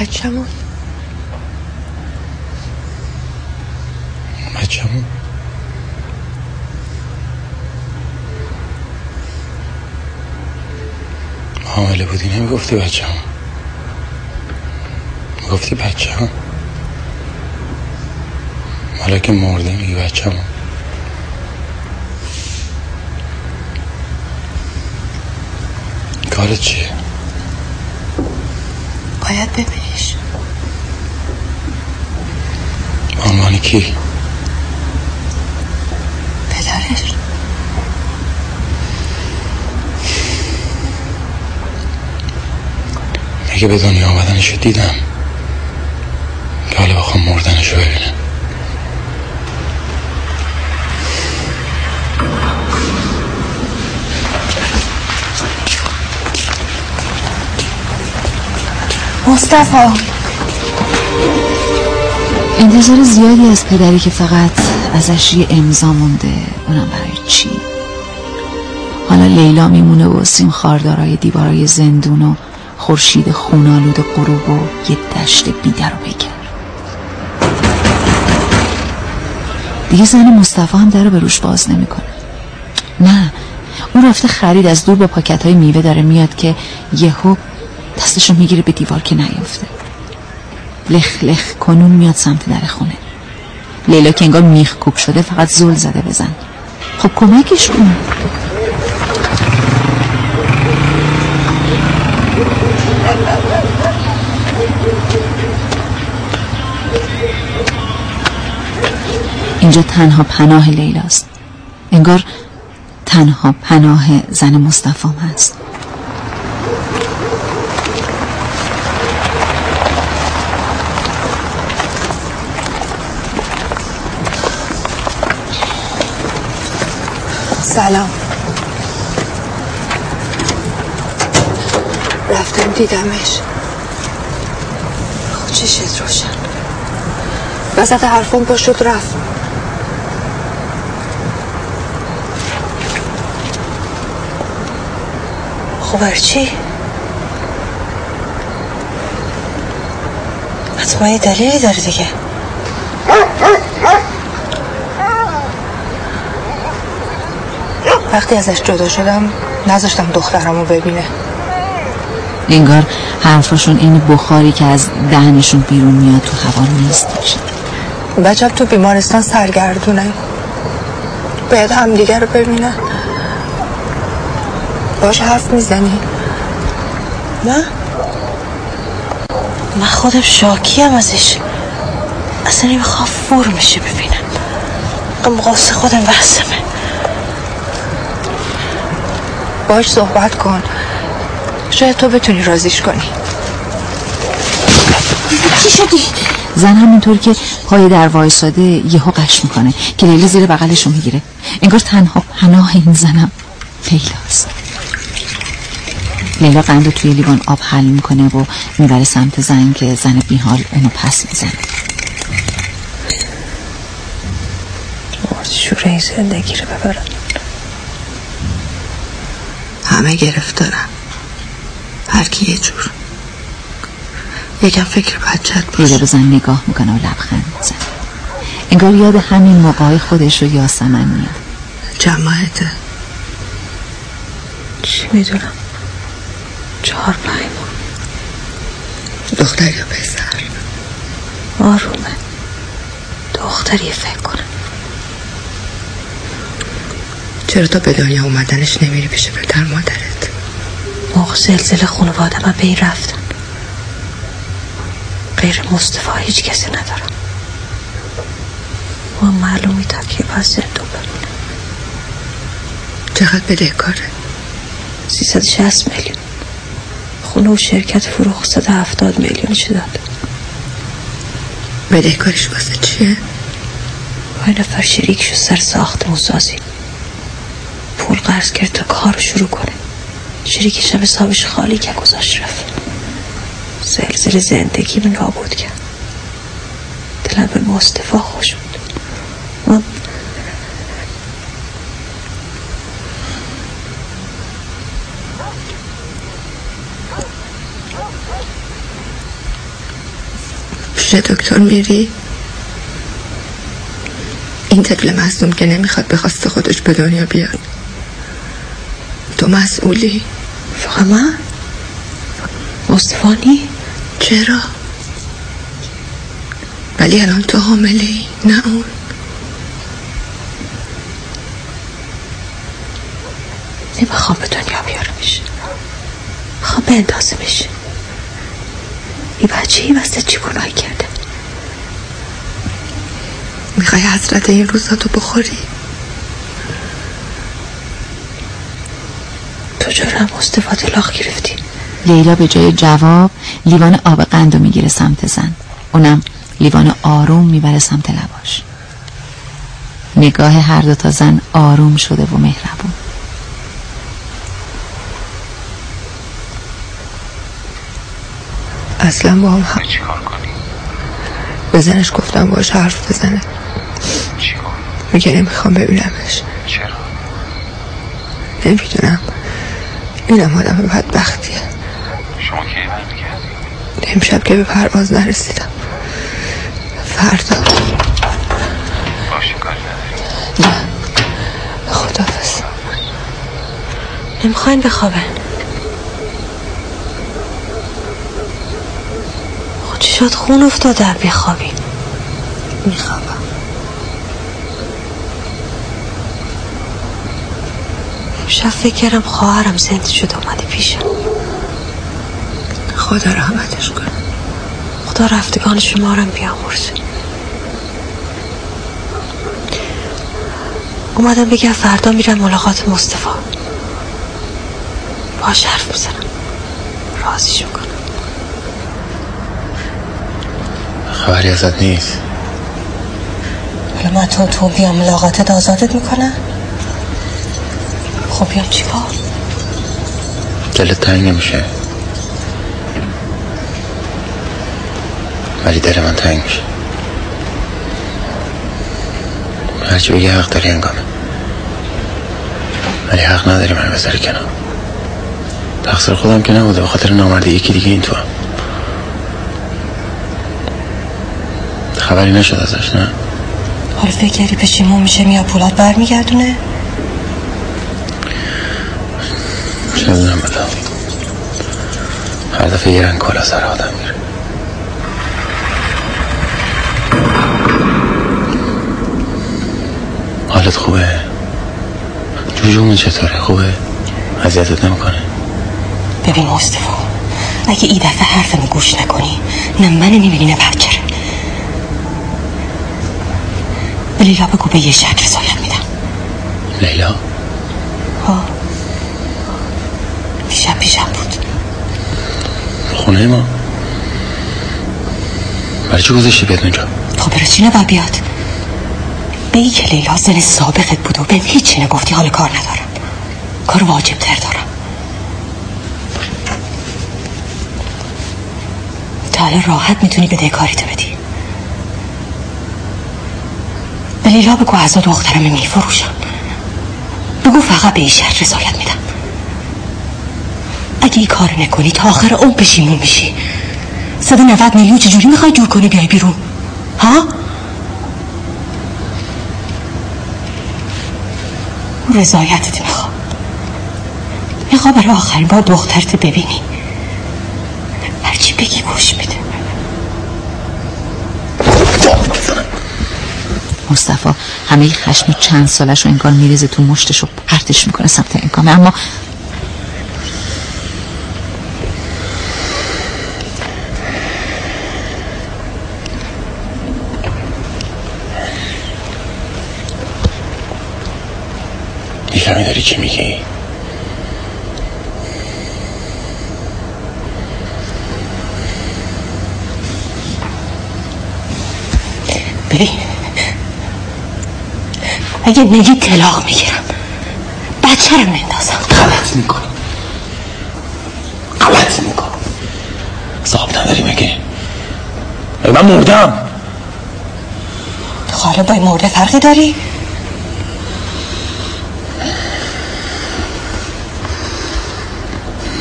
بچه‌مون بچه‌مون حامله نمی‌گفتی بچه هم گفتی بچه هم حالا که مرده میگی بچه هم کارت چیه؟ باید ببینیش به عنوان کی؟ پدرش میگه به دنیا آمدنشو دیدم که حالا بخوام مردنشو ببینم مصطفی. انتظار زیادی از پدری که فقط ازش یه امضا مونده اونم برای چی؟ حالا لیلا میمونه و سیم خاردارای دیوارای زندون و خورشید خونالود غروب و یه دشت بیدر و بگر دیگه زن مصطفی هم در رو به روش باز نمی‌کنه. نه اون رفته خرید از دور با پاکت های میوه داره میاد که یهو دستشو می‌گیره به دیوار که نیفته لخ لخ کنون میاد سمت در خونه. لیلا که انگار میخ کوک شده فقط زل زده بزن. خب کمکش کن. اینجا تنها پناه لیلاست. انگار تنها پناه زن مصطفام هست. سلام. رفتم دیدمش. خود چشت روشن. وسط حرفم پا شد رفت. خب چی؟ حتما یه دلیلی داره دیگه. وقتی ازش جدا شدم نذاشتم دخترمو ببینه. انگار حرفاشون این بخاری که از دهنشون بیرون میاد تو هوا نیست. بچه تو بیمارستان سرگردونه. باید همدیگه رو ببینه. باش حرف می‌زنی. نه؟ من خودم شاکیم ازش. اصلا نمی‌خوام فور میشه ببینم. اما قصه خودم بحثمه باش صحبت کن. شاید تو بتونی رازیش کنی. چی شدی؟ زن همینطور که پای در وایساده یهو قش می‌کنه. که لیلا زیر بغلشو می‌گیره. انگار تنها پناه این زنم. لیلاست لیلا قند توی لیوان آب حل می‌کنه و می‌بره سمت زن که زن بیحال اونو پس می‌زنه. شوره این زندگی رو ببرن. همه گرفتارم هر کی یه جور. یکم فکر بچت لیلا به زن نگاه می‌کنه و لبخند می‌زنه. انگار یاد همین موقعای خودش رو یاسمن میاد. جماعته. چی می‌دونم؟ چهار پنج دختر یا پسر؟ آرومه. دختری فکر کنم چرا تا به دنیا اومدنش نمیری پیش پدر مادرت موقع زلزله خانواده من به این رفتن. غیر مصطفی هیچ کسی ندارم. و معلومی تا که باز زندو بمونه چقدر بدهکاره سیصد شست میلیون. خونه و شرکت فروخ صد هفتاد میلیونش داد؟ بدهکارش واسه چیه؟ با این نفر شریک شد سر ساخت سازی پول قرض کرد تا کار شروع کنه. شریکش هم حسابش خالی که گذاشت رفت. زلزله زندگی من نابود کرد. دلم به مصطفی خوش بود. من پیش دکتر میری؟ این طفل مصدوم که نمی‌خواد به خواست خودش به دنیا بیاد. تو مسئولی؟ فقط من؟ چرا؟ ولی الان تو حاملی نه اون. نمی‌خوام به دنیا بیارمش می‌خوام بندازمش. این بچه این وسط چی گناهی کرده؟ می‌خوای حضرت این روزاتو بخوری؟ تو چرا مصطفی لاغ گرفتی لیلا به جای جواب لیوان آب قند می‌گیره سمت زن. اونم لیوان آروم می‌بره سمت لباش نگاه هر دو تا زن آروم شده و مهربون. اصلا با هم هم. بزنش گفتم باش حرف بزنه. میگه نمی‌خوام ببینمش. چرا؟ نمی‌دونم. اینم آدم بدبختیه. شما کی برمیگردی امشب که به پرواز نرسیدم. فردا. باشه کاری نداری نه. خدافز نمی‌خواین بخوابن خود چی شد؟ خون افتاده بخوابین میخوابم. امشب فکر کردم خواهرم زنده شد اومده پیشم خدا رحمتش کنه. خدا رفتگان شما رو بیامرزه. اومدم بگم فردا میرم ملاقات مصطفی. باش حرف می‌زنم راضیش می‌کنم. خبری ازت نیست. حالا من تو تو بیام ملاقاتت آزادت می‌کنم. خب بیام چیکار؟ دلت تنگ نمیشه. ولی دل من تنگ میشه. هرچی بگی حق داری انگامه ولی حق نداری من بذاری کنار. تقصیر خودم که نبوده به خاطر نامردی یکی دیگه این تو هم. خبری نشد ازش نه؟ حالا فکر کردی پشیمون میشه میاد پولاد برمیگردونه؟ چه بدونم بلا هر دفعه یه رنگ کلا سر آدم میره. حالت خوبه؟ جوجومون چطوره؟ خوبه؟ اذیتت نمی‌کنه؟ ببین مصطفی اگه ای دفعه حرفمو گوش نکنی نه من می‌بینی نه بچه. به لیلا بگو به یه شک رسایت میدم. لیلا؟ ما. برای چی گذاشتی بیاد اونجا؟ خب برای چی نباید بیاد؟ بگی که لیلا زن سابقت بود و بهم هیچی نگفتی حال کار ندارم. کار واجب تر دارم. تا حالا راحت می‌تونی به کاریتو بدی. به لیلا بگو از دخترم میفروشم بگو فقط به این شرط رضایت میدم. اگه این کار نکنی تا آخر اون پشیمون میشی صد نوت میلیون چجوری می‌خوای جور کنی بیای بیرون؟ ها؟ رضایتت می‌خوام. می‌خوام برای آخرین بار دخترت ببینی. هرچی بگی گوش میده مصطفی همه خشم چند سالش رو انگار میریزه تو مشتش و پرتش می‌کنه سمت انکامه. اما اگه نگی طلاق می‌گیرم؟ بچه رو نندازم غلط می‌کنی. غلط می‌کنی. صاحب نداری مگه من مردم. حالا با مرده فرقی داری؟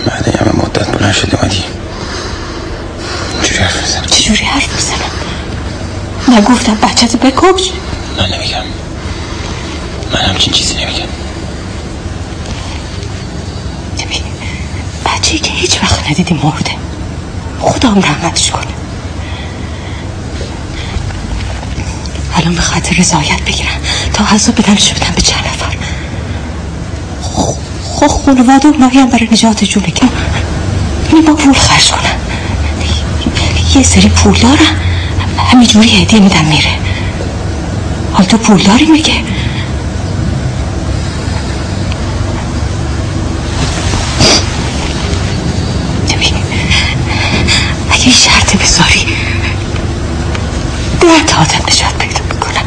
بعد یه همه مدت بلند شدی اومدی. چجوری حرف می‌زنی؟ چجوری حرف بزنم من گفتم بچه تو بکش. من نمیگم. من همچین چیزی نمیگم. ببین بچه که هیچ وقت ندیدی مرده. خدام رحمتش کنه. الان به خاطر رضایت بگیرن تا حضا بدنش بدن به چند نفر. خب خانواده اومدیم برای نجات جونه که یعنی با پول خرج کنن. یه سری پول دارن. همینجوری هدیه میدن میره. حال تو پول داری میگه ببین شرط بذاری ده تا آدم نجات پیدا می‌کنن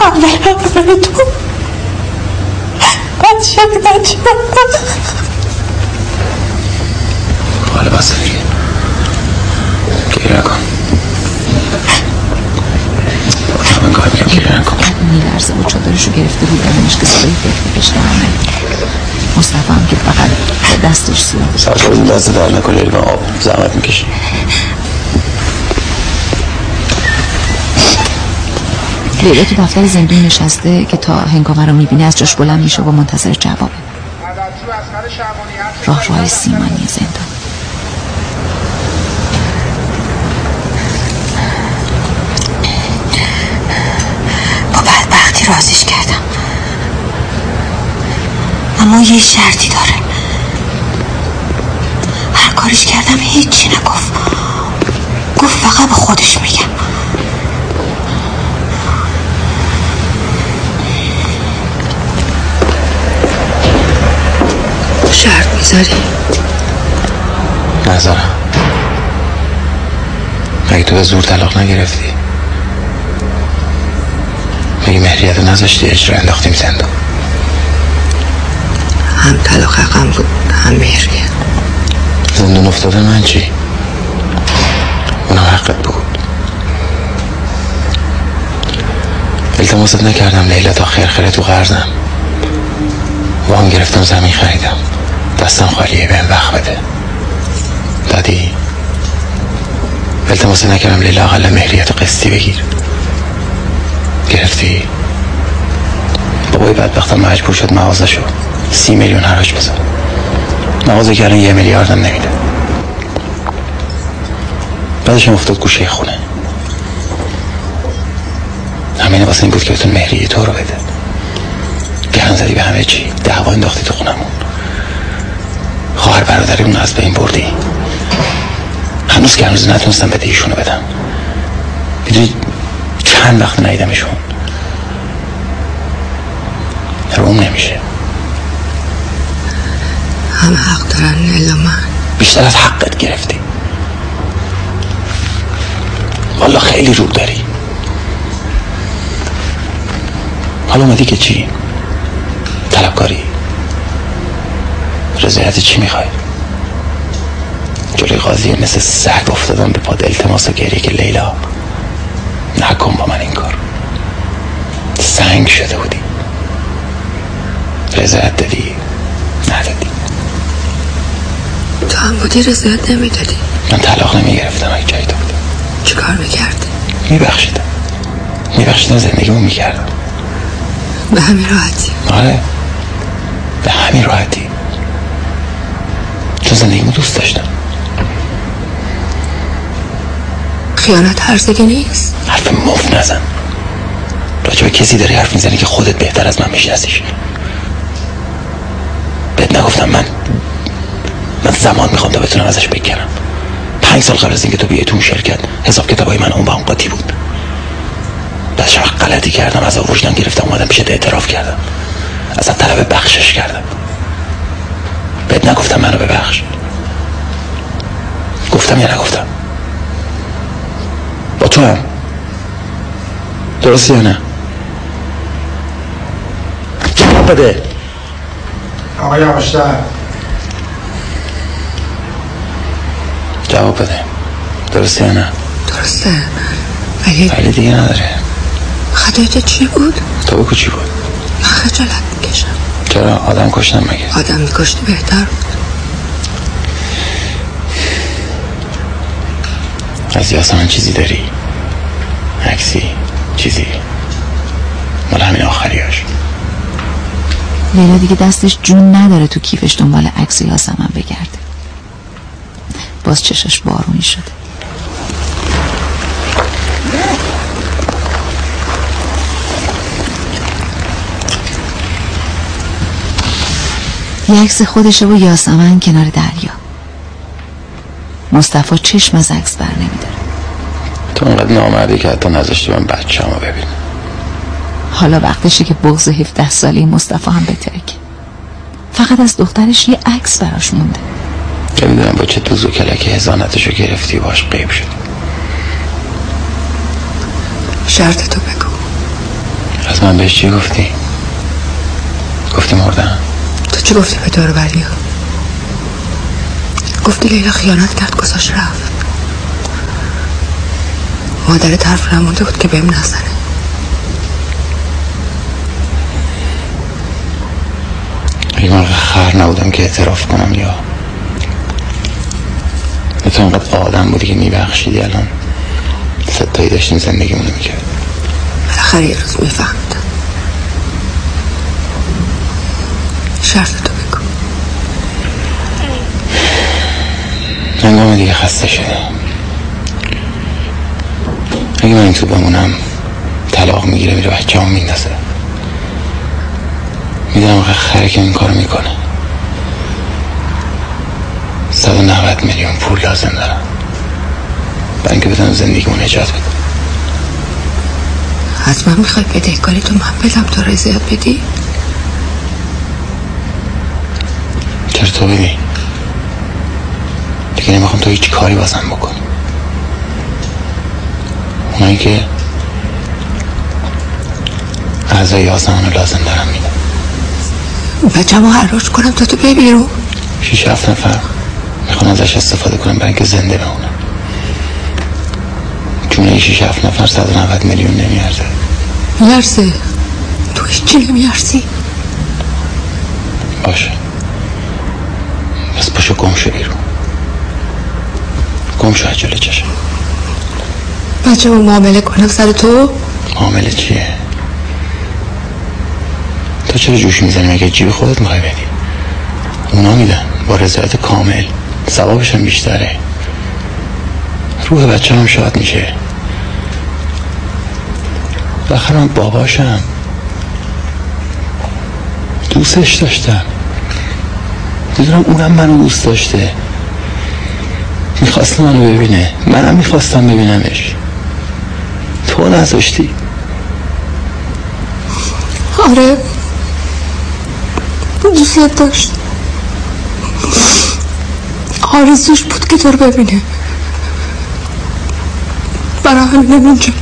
اول اول تو. بچه بچه. حالا بس دیگه. گیره نکن من گاهی میگم گیره نکن. میلرزه و چادرشو گرفته بود بدنش که صدای فکر بشنوه مصطفی هم که فقط دستش سیاه سرکار این دست در نکنه علم آب زحمت می‌کشی. لیلا تو دفتر زندون نشسته که تا هنگامه رو می‌بینه از جاش بلند میشه و منتظر جوابه. هست راه راه سیمانی زندان. با بدبختی رازیش کردم اما یه شرطی داره. هر کارش کردم هیچی نگفت. گفت فقط به خودش میگم. شرط می‌ذاری؟ نذارم مگه تو به زور طلاق نگرفتی؟ مگه مهریت رو نذاشتی اجرا انداختیم زندان؟ هم طلاق حقم بود هم مهریه. زندان افتاده من چی؟ اونم حقت بود. التماست نکردم لیلا تا خیر خیره تو قرضم وام گرفتم زمین خریدم. دستم خالیه بهم وقت بده. دادی؟ التماس نکردم لیلا اقل مهریت قسطی بگیر. گرفتی؟ بابای بدبختم مجبور شد مغازه شد. سی میلیون حراج بزن. مغازه کردن یه میلیاردم نمیده. بعدش هم افتاد گوشه خونه. همینه واسه این بود که بتون مهریه تو رو بده. گرن زدی به همه چی دعوا انداختی تو خونمون. خواهر برادری اون از بین بردی. هنوز که هنوز نتونستم بده ایشونو بدم. می‌دونی چند وقت ندیدمشون روم نمیشه. هم حق دارن الا من. بیشتر از حقت گرفتی. والا خیلی رو داری. حالا اومدی که چی؟ طلبکاری. رضایت چی می‌خوای؟ جلوی قاضی مثل سگ افتادم به پاد التماس و گریه که لیلا نکن با من این کار. سنگ شده بودی. رضایت دادی ندادی. تو هم بودی رضایت نمی‌دادی؟ من طلاق نمی‌گرفتم اگه جای تو بودم چیکار می‌کردی؟ میبخشیدم. میبخشیدم زندگیمو می‌کردم. به همین راحتی؟ آره. به همین راحتی. چون زندگیمو دوست داشتم. خیانت هرزگی نیست. حرف مفت نزن. راجع به کسی داری حرف می‌زنی که خودت بهتر از من میشناسیش. بهت نگفتم من من زمان می‌خوام تا بتونم ازش بگذرم پنج سال قبل از اینکه تو بیای تو شرکت حساب کتابای من اون با اون قاطی بود. بعدش وقت غلطی کردم از وجدان گرفتم اومدم پیشت اعتراف کردم. اصلا طلب بخشش کردم. بهت نگفتم منو ببخش. گفتم یا نگفتم؟ با تو هم. درست یا نه؟ جواب بده. آقای آقاشتر جواب بده. درست یا نه؟ درسته. ولی ولی دیگه نداره. خطایت چی بود؟ تو بگو چی بود. من خجالت می‌کشم. چرا؟ آدم کشتم مگه؟ آدم میکشتی بهتر بود. از یاسمن چیزی داری؟ عکسی؟ چیزی؟ مال همین آخریاش. لیلا دیگه دستش جون نداره تو کیفش دنبال عکس یاسمن بگرده. باز چشش بارونی شده. یه عکس خودشه و یاسمن کنار دریا. مصطفی چشم از عکس بر نمیداره. تو اونقدر نامردی که حتی نذاشتی من بچه همو ببینم. حالا وقتشه که بغض 17 ساله مصطفی هم بترکه. فقط از دخترش یه عکس براش مونده. نمی‌دونم با چه دوز و کلک هزانتشو گرفتی باش قیب شد. شرط تو بگو. از من بهش چی گفتی؟ گفتی مردم تو چی گفتی به دارو بریا گفتی لیلا خیانت کرد گذاشت رفت. مادر طرف نمونده بود که بهم نزنه. اگه من خر نبودم که اعتراف کنم یا تو اینقدر آدم بودی که میبخشیدی الان. ستایی داشتیم زندگیمونو می‌کرد بالاخره یه روز میفهمدم شرط تو بگو. هنگام دیگه خسته شده اگه من این تو بمونم طلاق می‌گیره میره بچه هم میندازه. می‌دونم خره که این کارو می‌کنه. 190 میلیون پول لازم دارم. برای اینکه بتونم زندگیمون نجات بده حتما می‌خوای بدهکاری تو من بدم تو رضایت بدی؟ چرا تو بدی دیگه نمی‌خوام تو هیچ کاری بازم بکنی. اونایی که اعضای آزمان رو لازم دارم میدم. بچه ما حراج کنم تا تو ببیرو. شیش هفت نفر. می‌خوان ازش استفاده کنم برای اینکه زنده بمونم. جونه شیش هفت نفر صد و نوت میلیون نمیارزه. میارزه. تو هیچی نمیارزی. باشه. بس پاشو گم شو بیرون. گم شو جلو چشم. بچه ما معامله کنم سر تو؟ معامله چیه؟ تو چرا جوش می‌زنی؟ مگه جیب خودت می‌خوای بدی اونا میدن با رضایت کامل. ثوابش هم بیشتره. روح بچه هم شاد میشه. بخیر من باباشم. دوستش داشتم. می‌دونم اونم منو دوست داشته. می‌خواست منو ببینه. منم می‌خواستم ببینمش. تو نذاشتی. آره. دوست داشت. آرزوش بود که تو رو ببینه. برای همینم اینجا.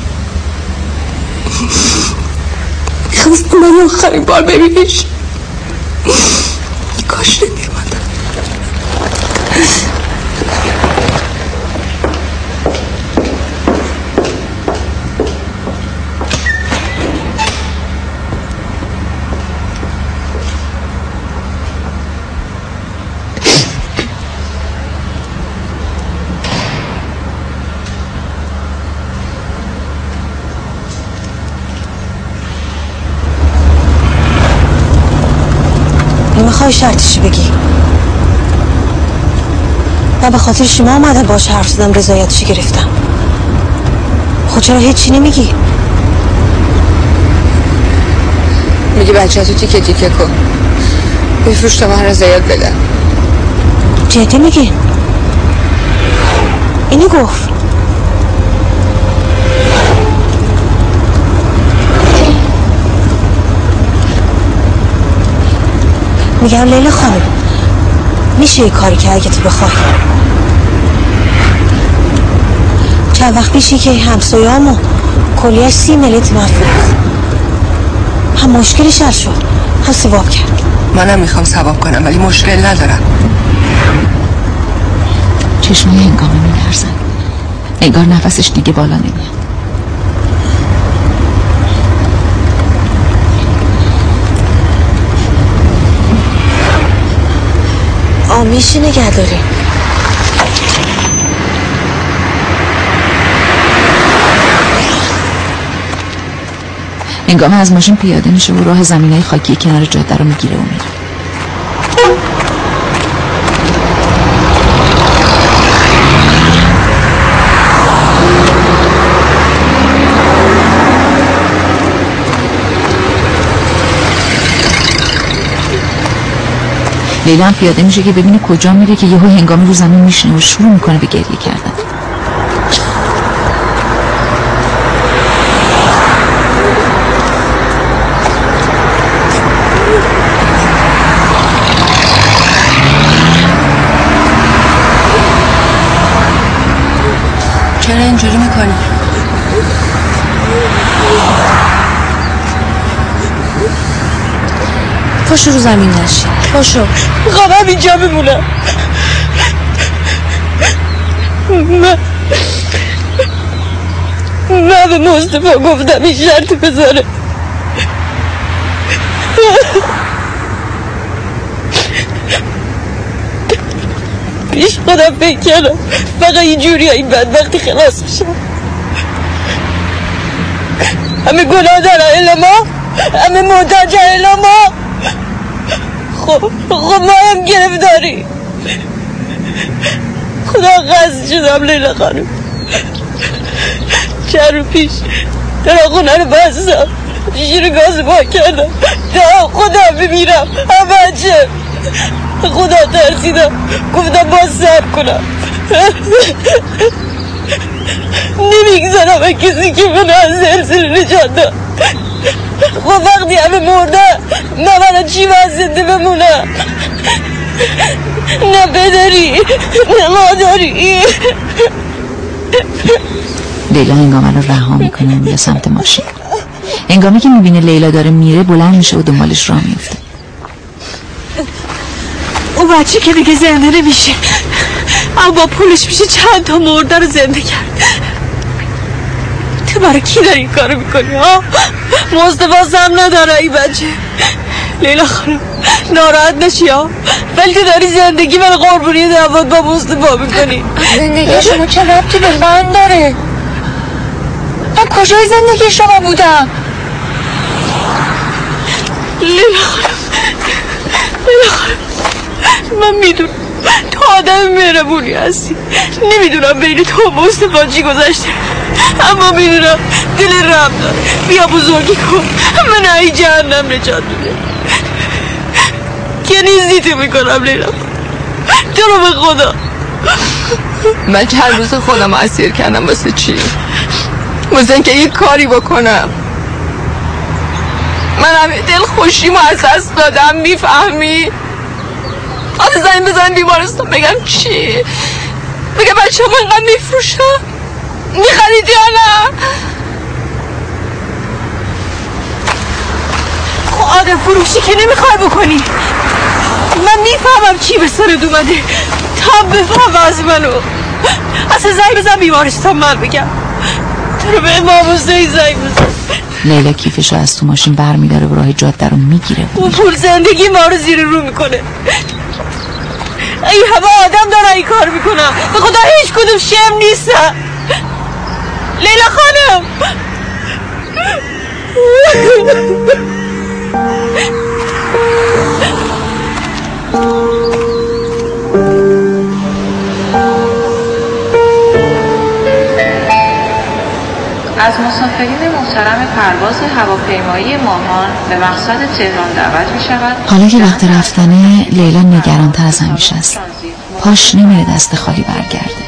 می‌خواست من آخرین بار ببینیش. می‌خوای شرطشی بگی؟ من به خاطر شما آمدم باش حرف زدم رضایتشی گرفتم. خود چرا هیچی نمیگی؟ میگه بچه تو تیکه تیکه کن. بفروش تا من رضایت بدم. جدی میگی؟ اینی گفت. میگم لیلا خانم میشه یه کاری که اگه تو بخوای. چند وقت پیشی که همسایه همو کلیش سی ملیت مفروض هم مشکلش حل شد هم سواب کرد. منم می‌خوام ثواب کنم ولی مشکل ندارم. چشمای هنگامه میلرزن. انگار نفسش دیگه بالا نمیاد. آمیشی نگه داریم انگام از ماشین پیاده میشه و راه زمین های خاکی کنار جاده رو می‌گیره و میره. لیلا پیاده میشه که ببینه کجا میره که یهو هنگامی رو زمین میشنه و شروع می‌کنه به گریه کردن. پاشو رو زمین نشین. پاشو. می‌خوام همینجا بمونم. من من به مصطفی گفتم این شرط بذاره. پیش خودم بکرم کردم فقط اینجوری این وقتی خلاص شد همه گناه دارن الا ما همه مدرجه الا ما. خب خب ما هم گرفتاری. خدا قصد شدم لیلا خانم. چند رو پیش در خونه رو بستم. شیر گاز با کردم. تا خدا بمیرم هم بچه خدا ترسیدم. گفتم باز سر کنم. نمی‌گذارم کسی که من از سلسله نجات داد. خب وقتی همه مرده من چی باید زنده بمونم نه بداری نه مادری لیلا هنگامه رو رها می‌کنه میره سمت ماشین. هنگامی که می‌بینه لیلا داره میره بلند میشه و دنبالش راه میفته اون بچه که دیگه زنده نمیشه. اما با پولش میشه چند تا مرده رو زنده کرد. تو برای کی داری این کارو می‌کنی ها؟ مصطفی زم نداره این بچه. لیلا خانم ناراحت نشی ها؟ ولی تو داری زندگی من قربونی دواد با مصطفی می‌کنی. زندگی شما چه ربطی به من داره؟ من کجای زندگی شما بودم؟ لیلا خانم لیلا خانم من می‌دونم. آدم مهربونی هستی. نمی‌دونم بین تو و مصطفی چی گذشته. اما می‌دونم دل رم داره. بیا بزرگی کن. من ای جهنم نجات بده که نیزیتو می‌کنم لیلا. تو رو به خدا. من چند روز خودم اسیر کردم واسه چی؟ واسه اینکه یه کاری بکنم. من همه دل خوشیمو از دست دادم می‌فهمی؟ آره زنگ بزن بیمارستان. بگم چی؟ بگم بچه همه اینقدر میفروشم می‌خرید یا نه؟ خب آدم فروشی که نمی‌خوای بکنی. من می‌فهمم چی به سرت اومده. تا بفهم از منو. اصلا زنگ بزن بیمارستان من بگم. تو رو به امام حسین زنگ بزن. لیلا کیفشو از تو ماشین برمیداره و راه جاده رو می‌گیره. اون پول زندگی ما رو زیر رو می‌کنه. ای همه آدم دارن این کار می‌کنم به خدا هیچ کدوم شم نیستم لیلا خانم. از مسافرین محترم پرواز هواپیمایی ماهان به مقصد تهران دعوت می شود حالا که وقت رفتنه لیلا نگرانتر از همیشه است. پاش نمیره دست خالی برگرده.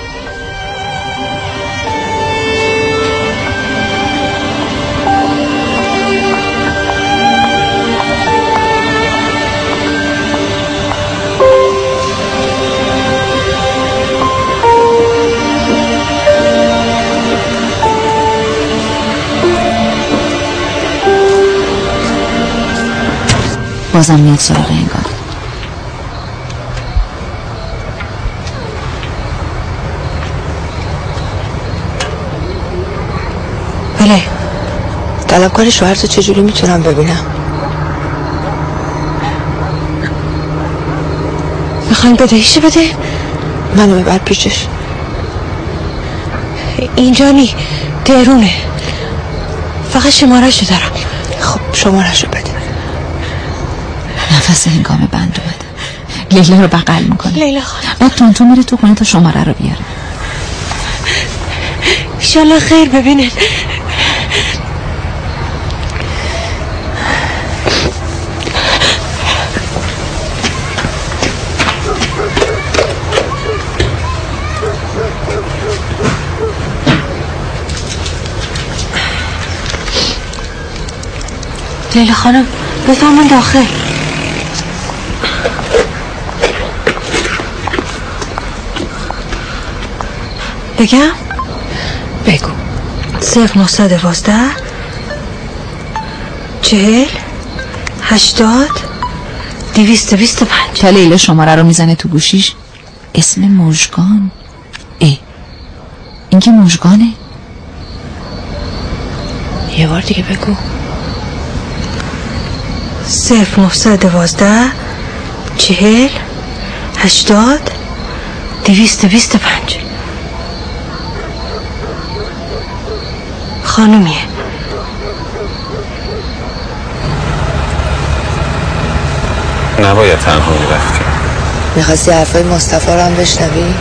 بازم میاد سراغ انگار بله. طلبکار شوهرتو چجوری می‌تونم ببینم؟ می‌خواین بدهیشو بده. منو ببر پیشش. اینجا نی تهرونه فقط شمارهشو دارم. خب شمارهشو بده. نفس هنگام بند اومده. لیلا رو بغل می‌کنه. لیلا خانم. بعد تونتو میره تو خونه تا شماره رو بیاره. ایشالله خیر ببینید لیلا خانم بفرمون داخل بگم؟ بگو. صفر نهصد دوازده چهل هشتاد دویست بیست پنج. تا لیلا شماره رو می‌زنه تو گوشیش. اسم مژگان. ای. این که مژگانه. یه بار دیگه بگو. صفر نهصد دوازده چهل هشتاد دویست بیست پنج. خانومیه. نباید تنها می‌رفتی. می‌خواستی حرفای مصطفی رو هم بشنوی؟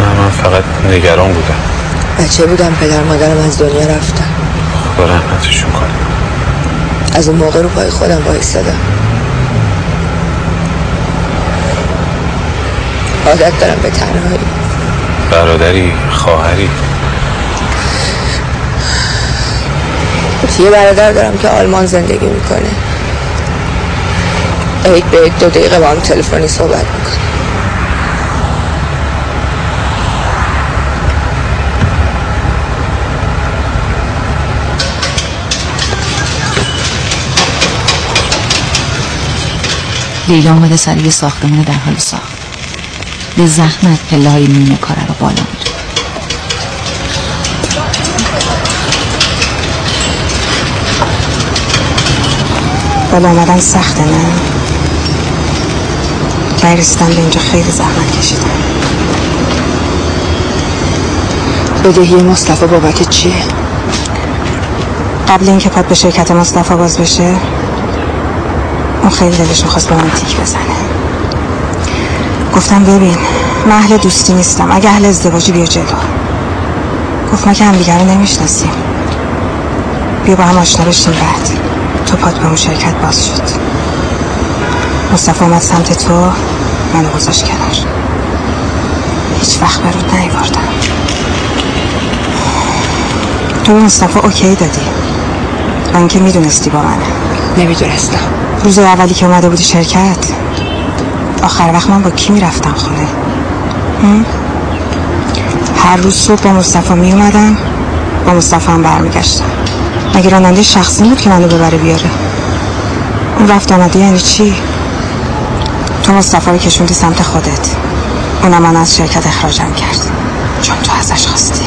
نه من فقط نگران بودم. بچه بودم پدر مادرم از دنیا رفتن. خدا رحمتشون کنه از اون موقع رو پای خودم وایستادم عادت دارم به تنهایی. برادری خواهری. یه برادر دارم که آلمان زندگی می‌کنه. عید به دو دقیقه با هم تلفنی صحبت می‌کنه. لیلا آمده سر یه ساختمون در حال ساخت. به زحمت پله های نیمه کاره رو بالا بالا آمدن سخته نه. برای رسیدن به اینجا خیلی زحمت کشیدم. بدهی مصطفی بابت چیه؟ قبل اینکه پاد به شرکت مصطفی باز بشه اون خیلی دلش می‌خواست به من تیک بزنه. گفتم ببین من اهل دوستی نیستم. اگه اهل ازدواجی بیا جلو. گفت ما که هم دیگر رو نمی‌شناسیم. بیا با هم آشنا بشیم بعد. تو پاد به اون شرکت باز شد. مصطفی اومد سمت تو منو گذاشت کنار. هیچ وقت برات نیوردم تو به مصطفی اوکی دادی؟ و اینکه می‌دونستی با منه. نمی‌دونستم. روز اولی که اومده بودی شرکت؟ آخر وقت من با کی می‌رفتم خونه؟ هر روز صبح با مصطفی می اومدم با مصطفی هم برمیگشتم. مگه راننده شخصی بود که منو ببره بیاره. اون رفت آمده یعنی چی؟ تو مصطفی رو کشوندی سمت خودت. اونم من از شرکت اخراجم کرد. چون تو ازش خواستی.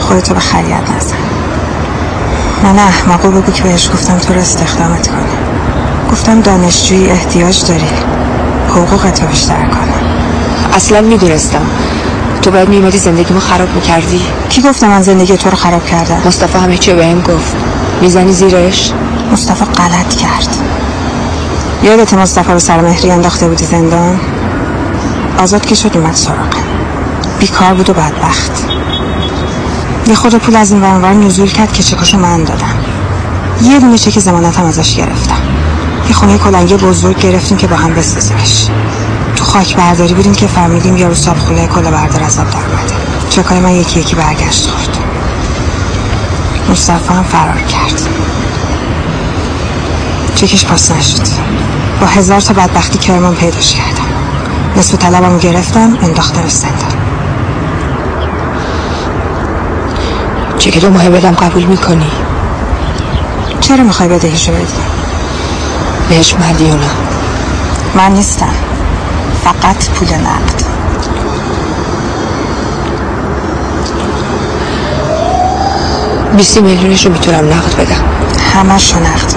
خودتو به خریت نزن. من احمقو بگو که بهش گفتم تو رو استخدامت کنه گفتم دانشجویی احتیاج داری. حقوقتو بیشتر کنه اصلا می‌دونستم. تو باید میومدی زندگیمو خراب می‌کردی. کی گفتم من زندگی تو رو خراب کردم؟ مصطفی همه چی بهم گفت. می‌زنی زیرش؟ مصطفی غلط کرد. یادت مصطفی رو سر مهری انداخته بودی زندان؟ آزاد که شد اومد سراغم بیکار بود و بدبخت. یه خود پول از این ورانور نزول کرد که چکاشو من دادم. یه دونه چک زمانتم ازش گرفتم. یه خونه کلنگی بزرگ گرفتیم که با هم بسازیمش. تو خاک برداری بودیم که فهمیدیم یارو ساب خونه کلا بردار از آب در اومده. چکای من یکی یکی برگشت خورد. مصطفی هم فرار کرد. چکش پاس نشد. با هزار تا بدبختی کرمان پیداش کردم. نصف طلبمو گرفتم انداختم زندان چه دو ماه بدم قبول می‌کنی؟ چرا می‌خوای بدهیشو بدی؟ بهش مدیونم من نیستم. فقط پول نقد. بیستی میلیونش رو می‌تونم نقد بدم. همش رو نقد.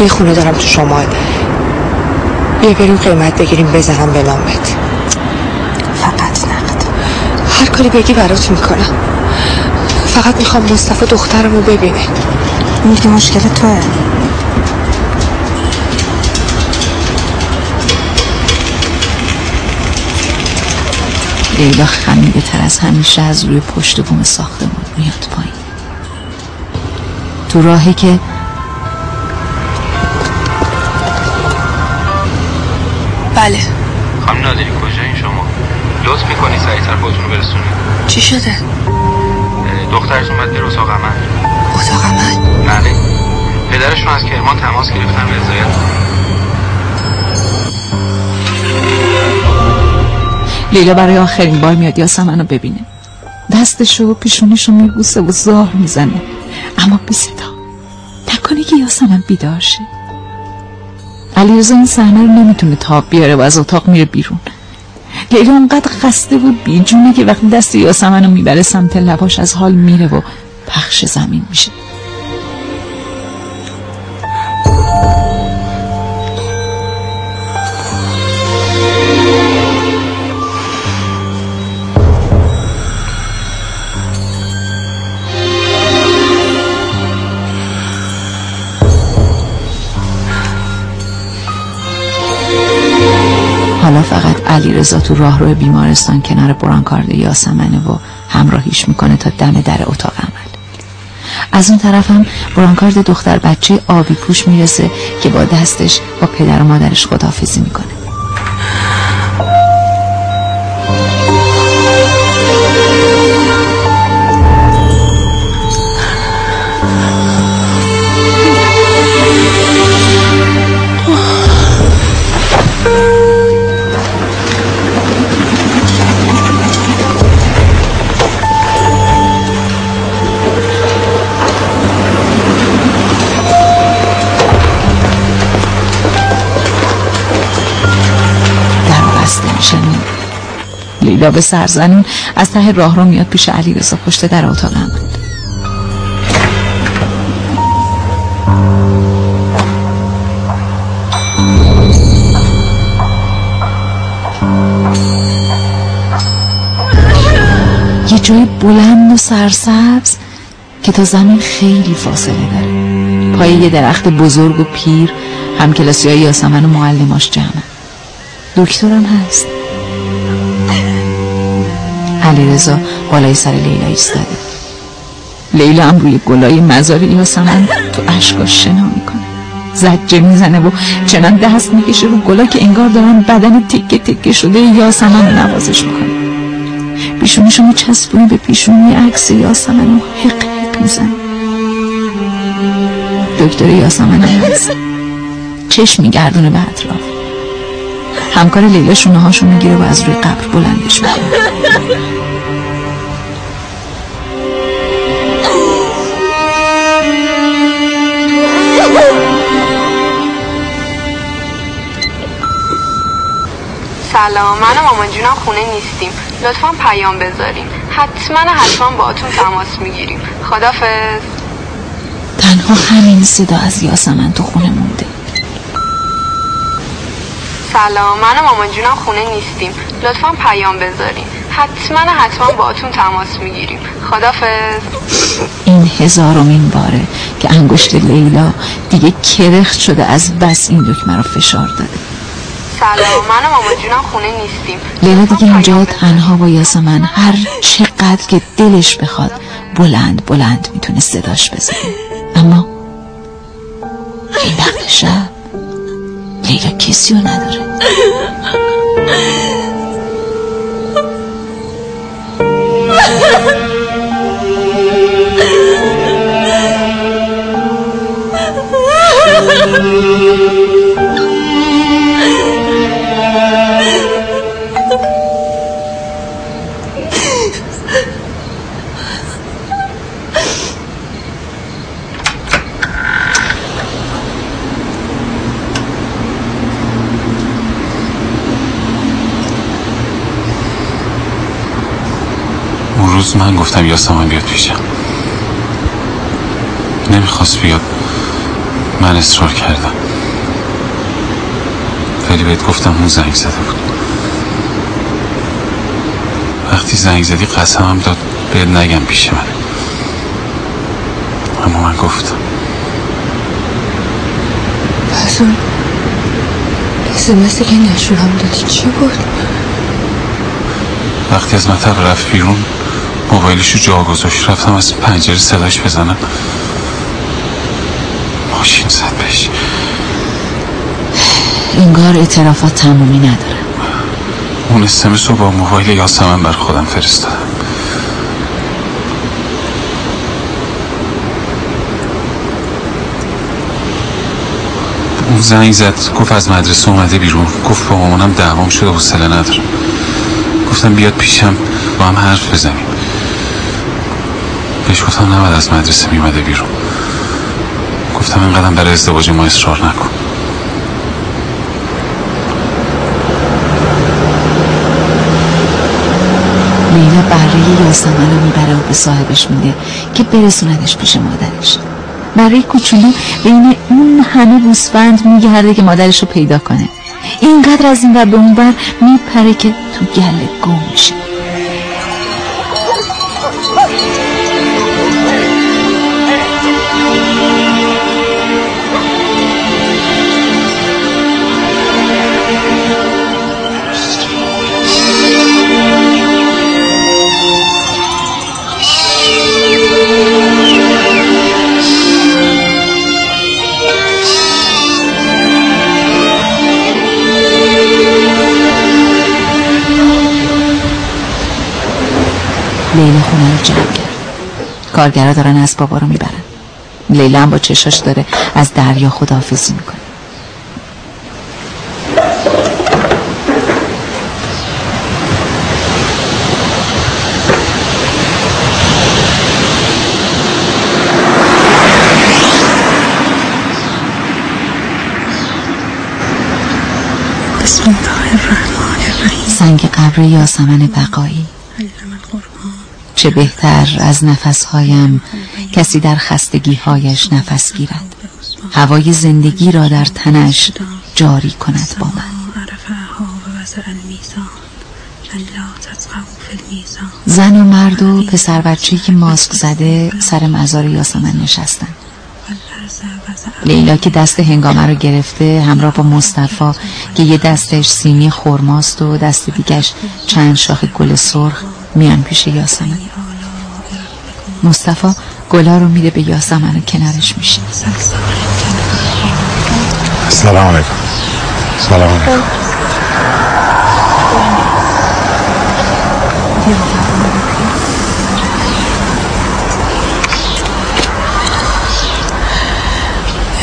یه خونه دارم تو شمال. بیا بریم قیمت بگیریم بزنم به نامت فقط نقد. هر کاری بگی برات می‌کنم. فقط می‌خوام مصطفی دخترمو ببینه. این دیگه مشکل توه. لیلا خمیده تر از همیشه از روی پشت بوم ساختمون میاد پایین. تو راهی که بله. خانم نادری کجایین شما؟ لطف می‌کنی سریعتر خودتون رو برسونید چی شده؟ دخترتون باید بره اتاق عمل. اتاق عمل؟ بله. پدرشون از کرمان تماس گرفتن رضایت لیلا برای آخرین بار میاد یاسمن رو ببینه. دستشو و پیشونیشو میبوسه و زار می‌زنه. اما بی صدا. نکنه که یاسمن بیدار شه. علیرضا این صحنه رو نمی‌تونه تاب بیاره و از اتاق میره بیرون. لیلا اونقدر خسته بود بیجونه که وقتی دست یاسمن رو می‌بره سمت لباش از حال میره و پخش زمین میشه. علیرضا تو راهرو بیمارستان کنار برانکارد یاسمنه و همراهیش می‌کنه تا دم در اتاق عمل. از اون طرف هم برانکارد دختر بچه آبی پوش می‌رسه که با دستش با پدر و مادرش خداحافظی می‌کنه. لیلا به سرزنون از ته راه رو میاد پیش علی رضا پشت در اتاق عمل یه جای بلند و سرسبز که تا زمین خیلی فاصله داره. پای یه درخت بزرگ و پیر همکلاسی های یاسمن و معلماش جمعه دکترم هست. علیرضا بالای سر لیلا ایستاده. لیلا هم روی گلای مزار یاسمن تو اشکاش شنا می‌کنه. زجه می‌زنه و چنان دست می‌کشه رو گلا که انگار دارن بدن تکه تکه شده یاسمن نوازش می‌کنه. پیشونیشو میچسبونه به پیشونی عکس یاسمن و حق حق می‌زنه. دکتر یاسمن هم هست. چشم میگردونه به اطراف. همکار لیلا شونه هاشو می‌گیره و از روی قبر بلندش می‌کنه. سلام من و مامان جونم خونه نیستیم. لطفا پیام بذاریم. حتما حتما باهاتون تماس می‌گیریم. خدافظ تنها همین صدا از یاسمن تو خونه مونده. سلام من و مامان جونم خونه نیستیم. لطفا پیام بذاریم حتما حتما باهاتون تماس می‌گیریم. خدافظ این هزارمین باره که انگشت لیلا دیگه کرخت شده از بس این دکمه رو فشار داده. سلام من و مامان جونم خونه نیستیم. لیلا دیگه اینجا تنها با یاسمن. هر چقدر که دلش بخواد بلند بلند می‌تونه صداش بزنه. اما این وقت شب لیلا کسی رو نداره من گفتم یاسمن بیاد پیشم نمی‌خواست بیاد. من اصرار کردم. ولی بهت گفتم اون زنگ زده بود. وقتی زنگ زدی قسمم داد بهت نگم پیش من. اما من گفتم. پس اون اسمسی که نشونم دادی. چی بود؟ وقتی از مطب رفت بیرون موبایلشو جا گذاشت. رفتم از پنجره صداش بزنم. ماشین زد بهش. انگار اعترافات تمومی نداره. اون اسمس رو با موبایل یاسمن بر خودم فرستادم. اون زنگ زد گفت از مدرسه اومده بیرون. گفت با مامانم دعوام شده حوصله ندارم. گفتم بیاد پیشم با هم حرف بزنیم. بهش گفتم نباید از مدرسه میومده بیرون. گفتم اینقدر برای ازدواج ما اصرار نکن. لیلا بره یاسمن رو می‌بره و به صاحبش میده که برسوندش پیش مادرش. برای کوچولو بین اون همه گوسفند میگرده که مادرش رو پیدا کنه. اینقدر از این ور به اون بر میپره که تو گله گم میشه. کارگرا دارن از بابا رو می‌برن. لیلا هم با چشاش داره از دریا خداحافظی می‌کنه. سنگ قبر یاسمن بقایی. چه بهتر از نفسهایم. کسی در خستگیهایش نفس گیرد. هوای زندگی را در تنش جاری کند با من. زن و مرد و پسر بچه‌ای که ماسک زده سر مزار یاسمن نشستن. لیلا که دست هنگامه رو گرفته همراه با مصطفی که یه دستش سینی خرماست و دست دیگش چند شاخ گل سرخ میان پیش یاسمن. مصطفی گلا رو میده به یاسمن و کنارش میشه. سلام علیکم. سلام علیکم.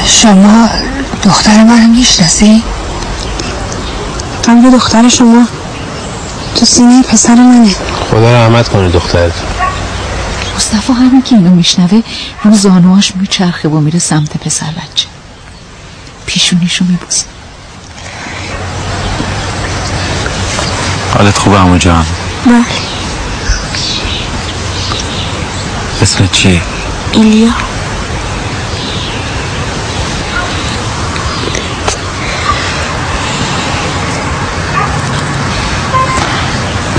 شما دختر من می‌شناسی؟ قلب دختر شما تو سینه پسر منه. خدا رحمت کنه دخترت. مصطفی همین که اینو میشنوه رو زانواش میچرخه و میره سمت پسر بچه. پیشونیشو میبوزه حالت خوبه امو جان؟ بله. اسمت چیه ایلیا.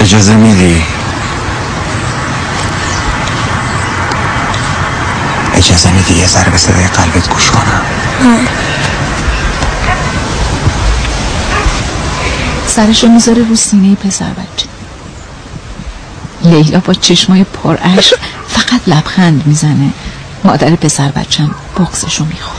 اجازه میدی؟ اجازه میدی یه ذره به صدای قلبت گوش کنم؟ سرشو می‌ذاره رو سینه پسر بچه. لیلا با چشمای پر اشک فقط لبخند می‌زنه. مادر پسر بچم بغزشو می‌خوره.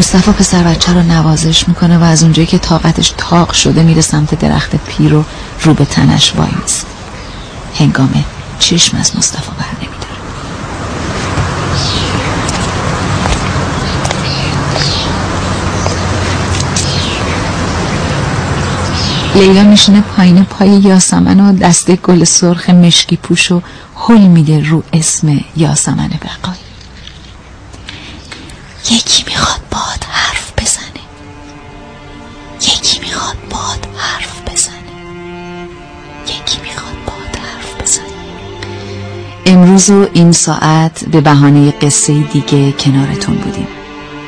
مصطفی پسر بچه رو نوازش می‌کنه و از اونجایی که طاقتش تاق شده میره سمت درخت پیر و رو به تنش وای میست هنگامه چشم از مصطفی بر نمیداره. لیلا میشینه پایین پای یاسمن و دسته گل سرخ مشکی پوش و حل میده رو اسم یاسمن بقایی یکی می‌خواد باد امروز و این ساعت به بهانه قصه دیگه کنارتون بودیم.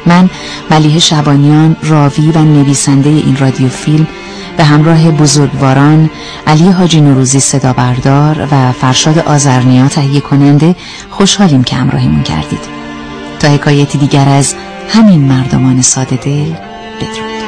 من ملیه شبانیان راوی و نویسنده این رادیو فیلم به همراه بزرگواران علی حاجی نوروزی صدا بردار و فرشاد آزرنیا تهیه کننده خوشحالیم که همراهیمون کردید. تا حکایتی دیگر از همین مردمان ساده دل بدرود.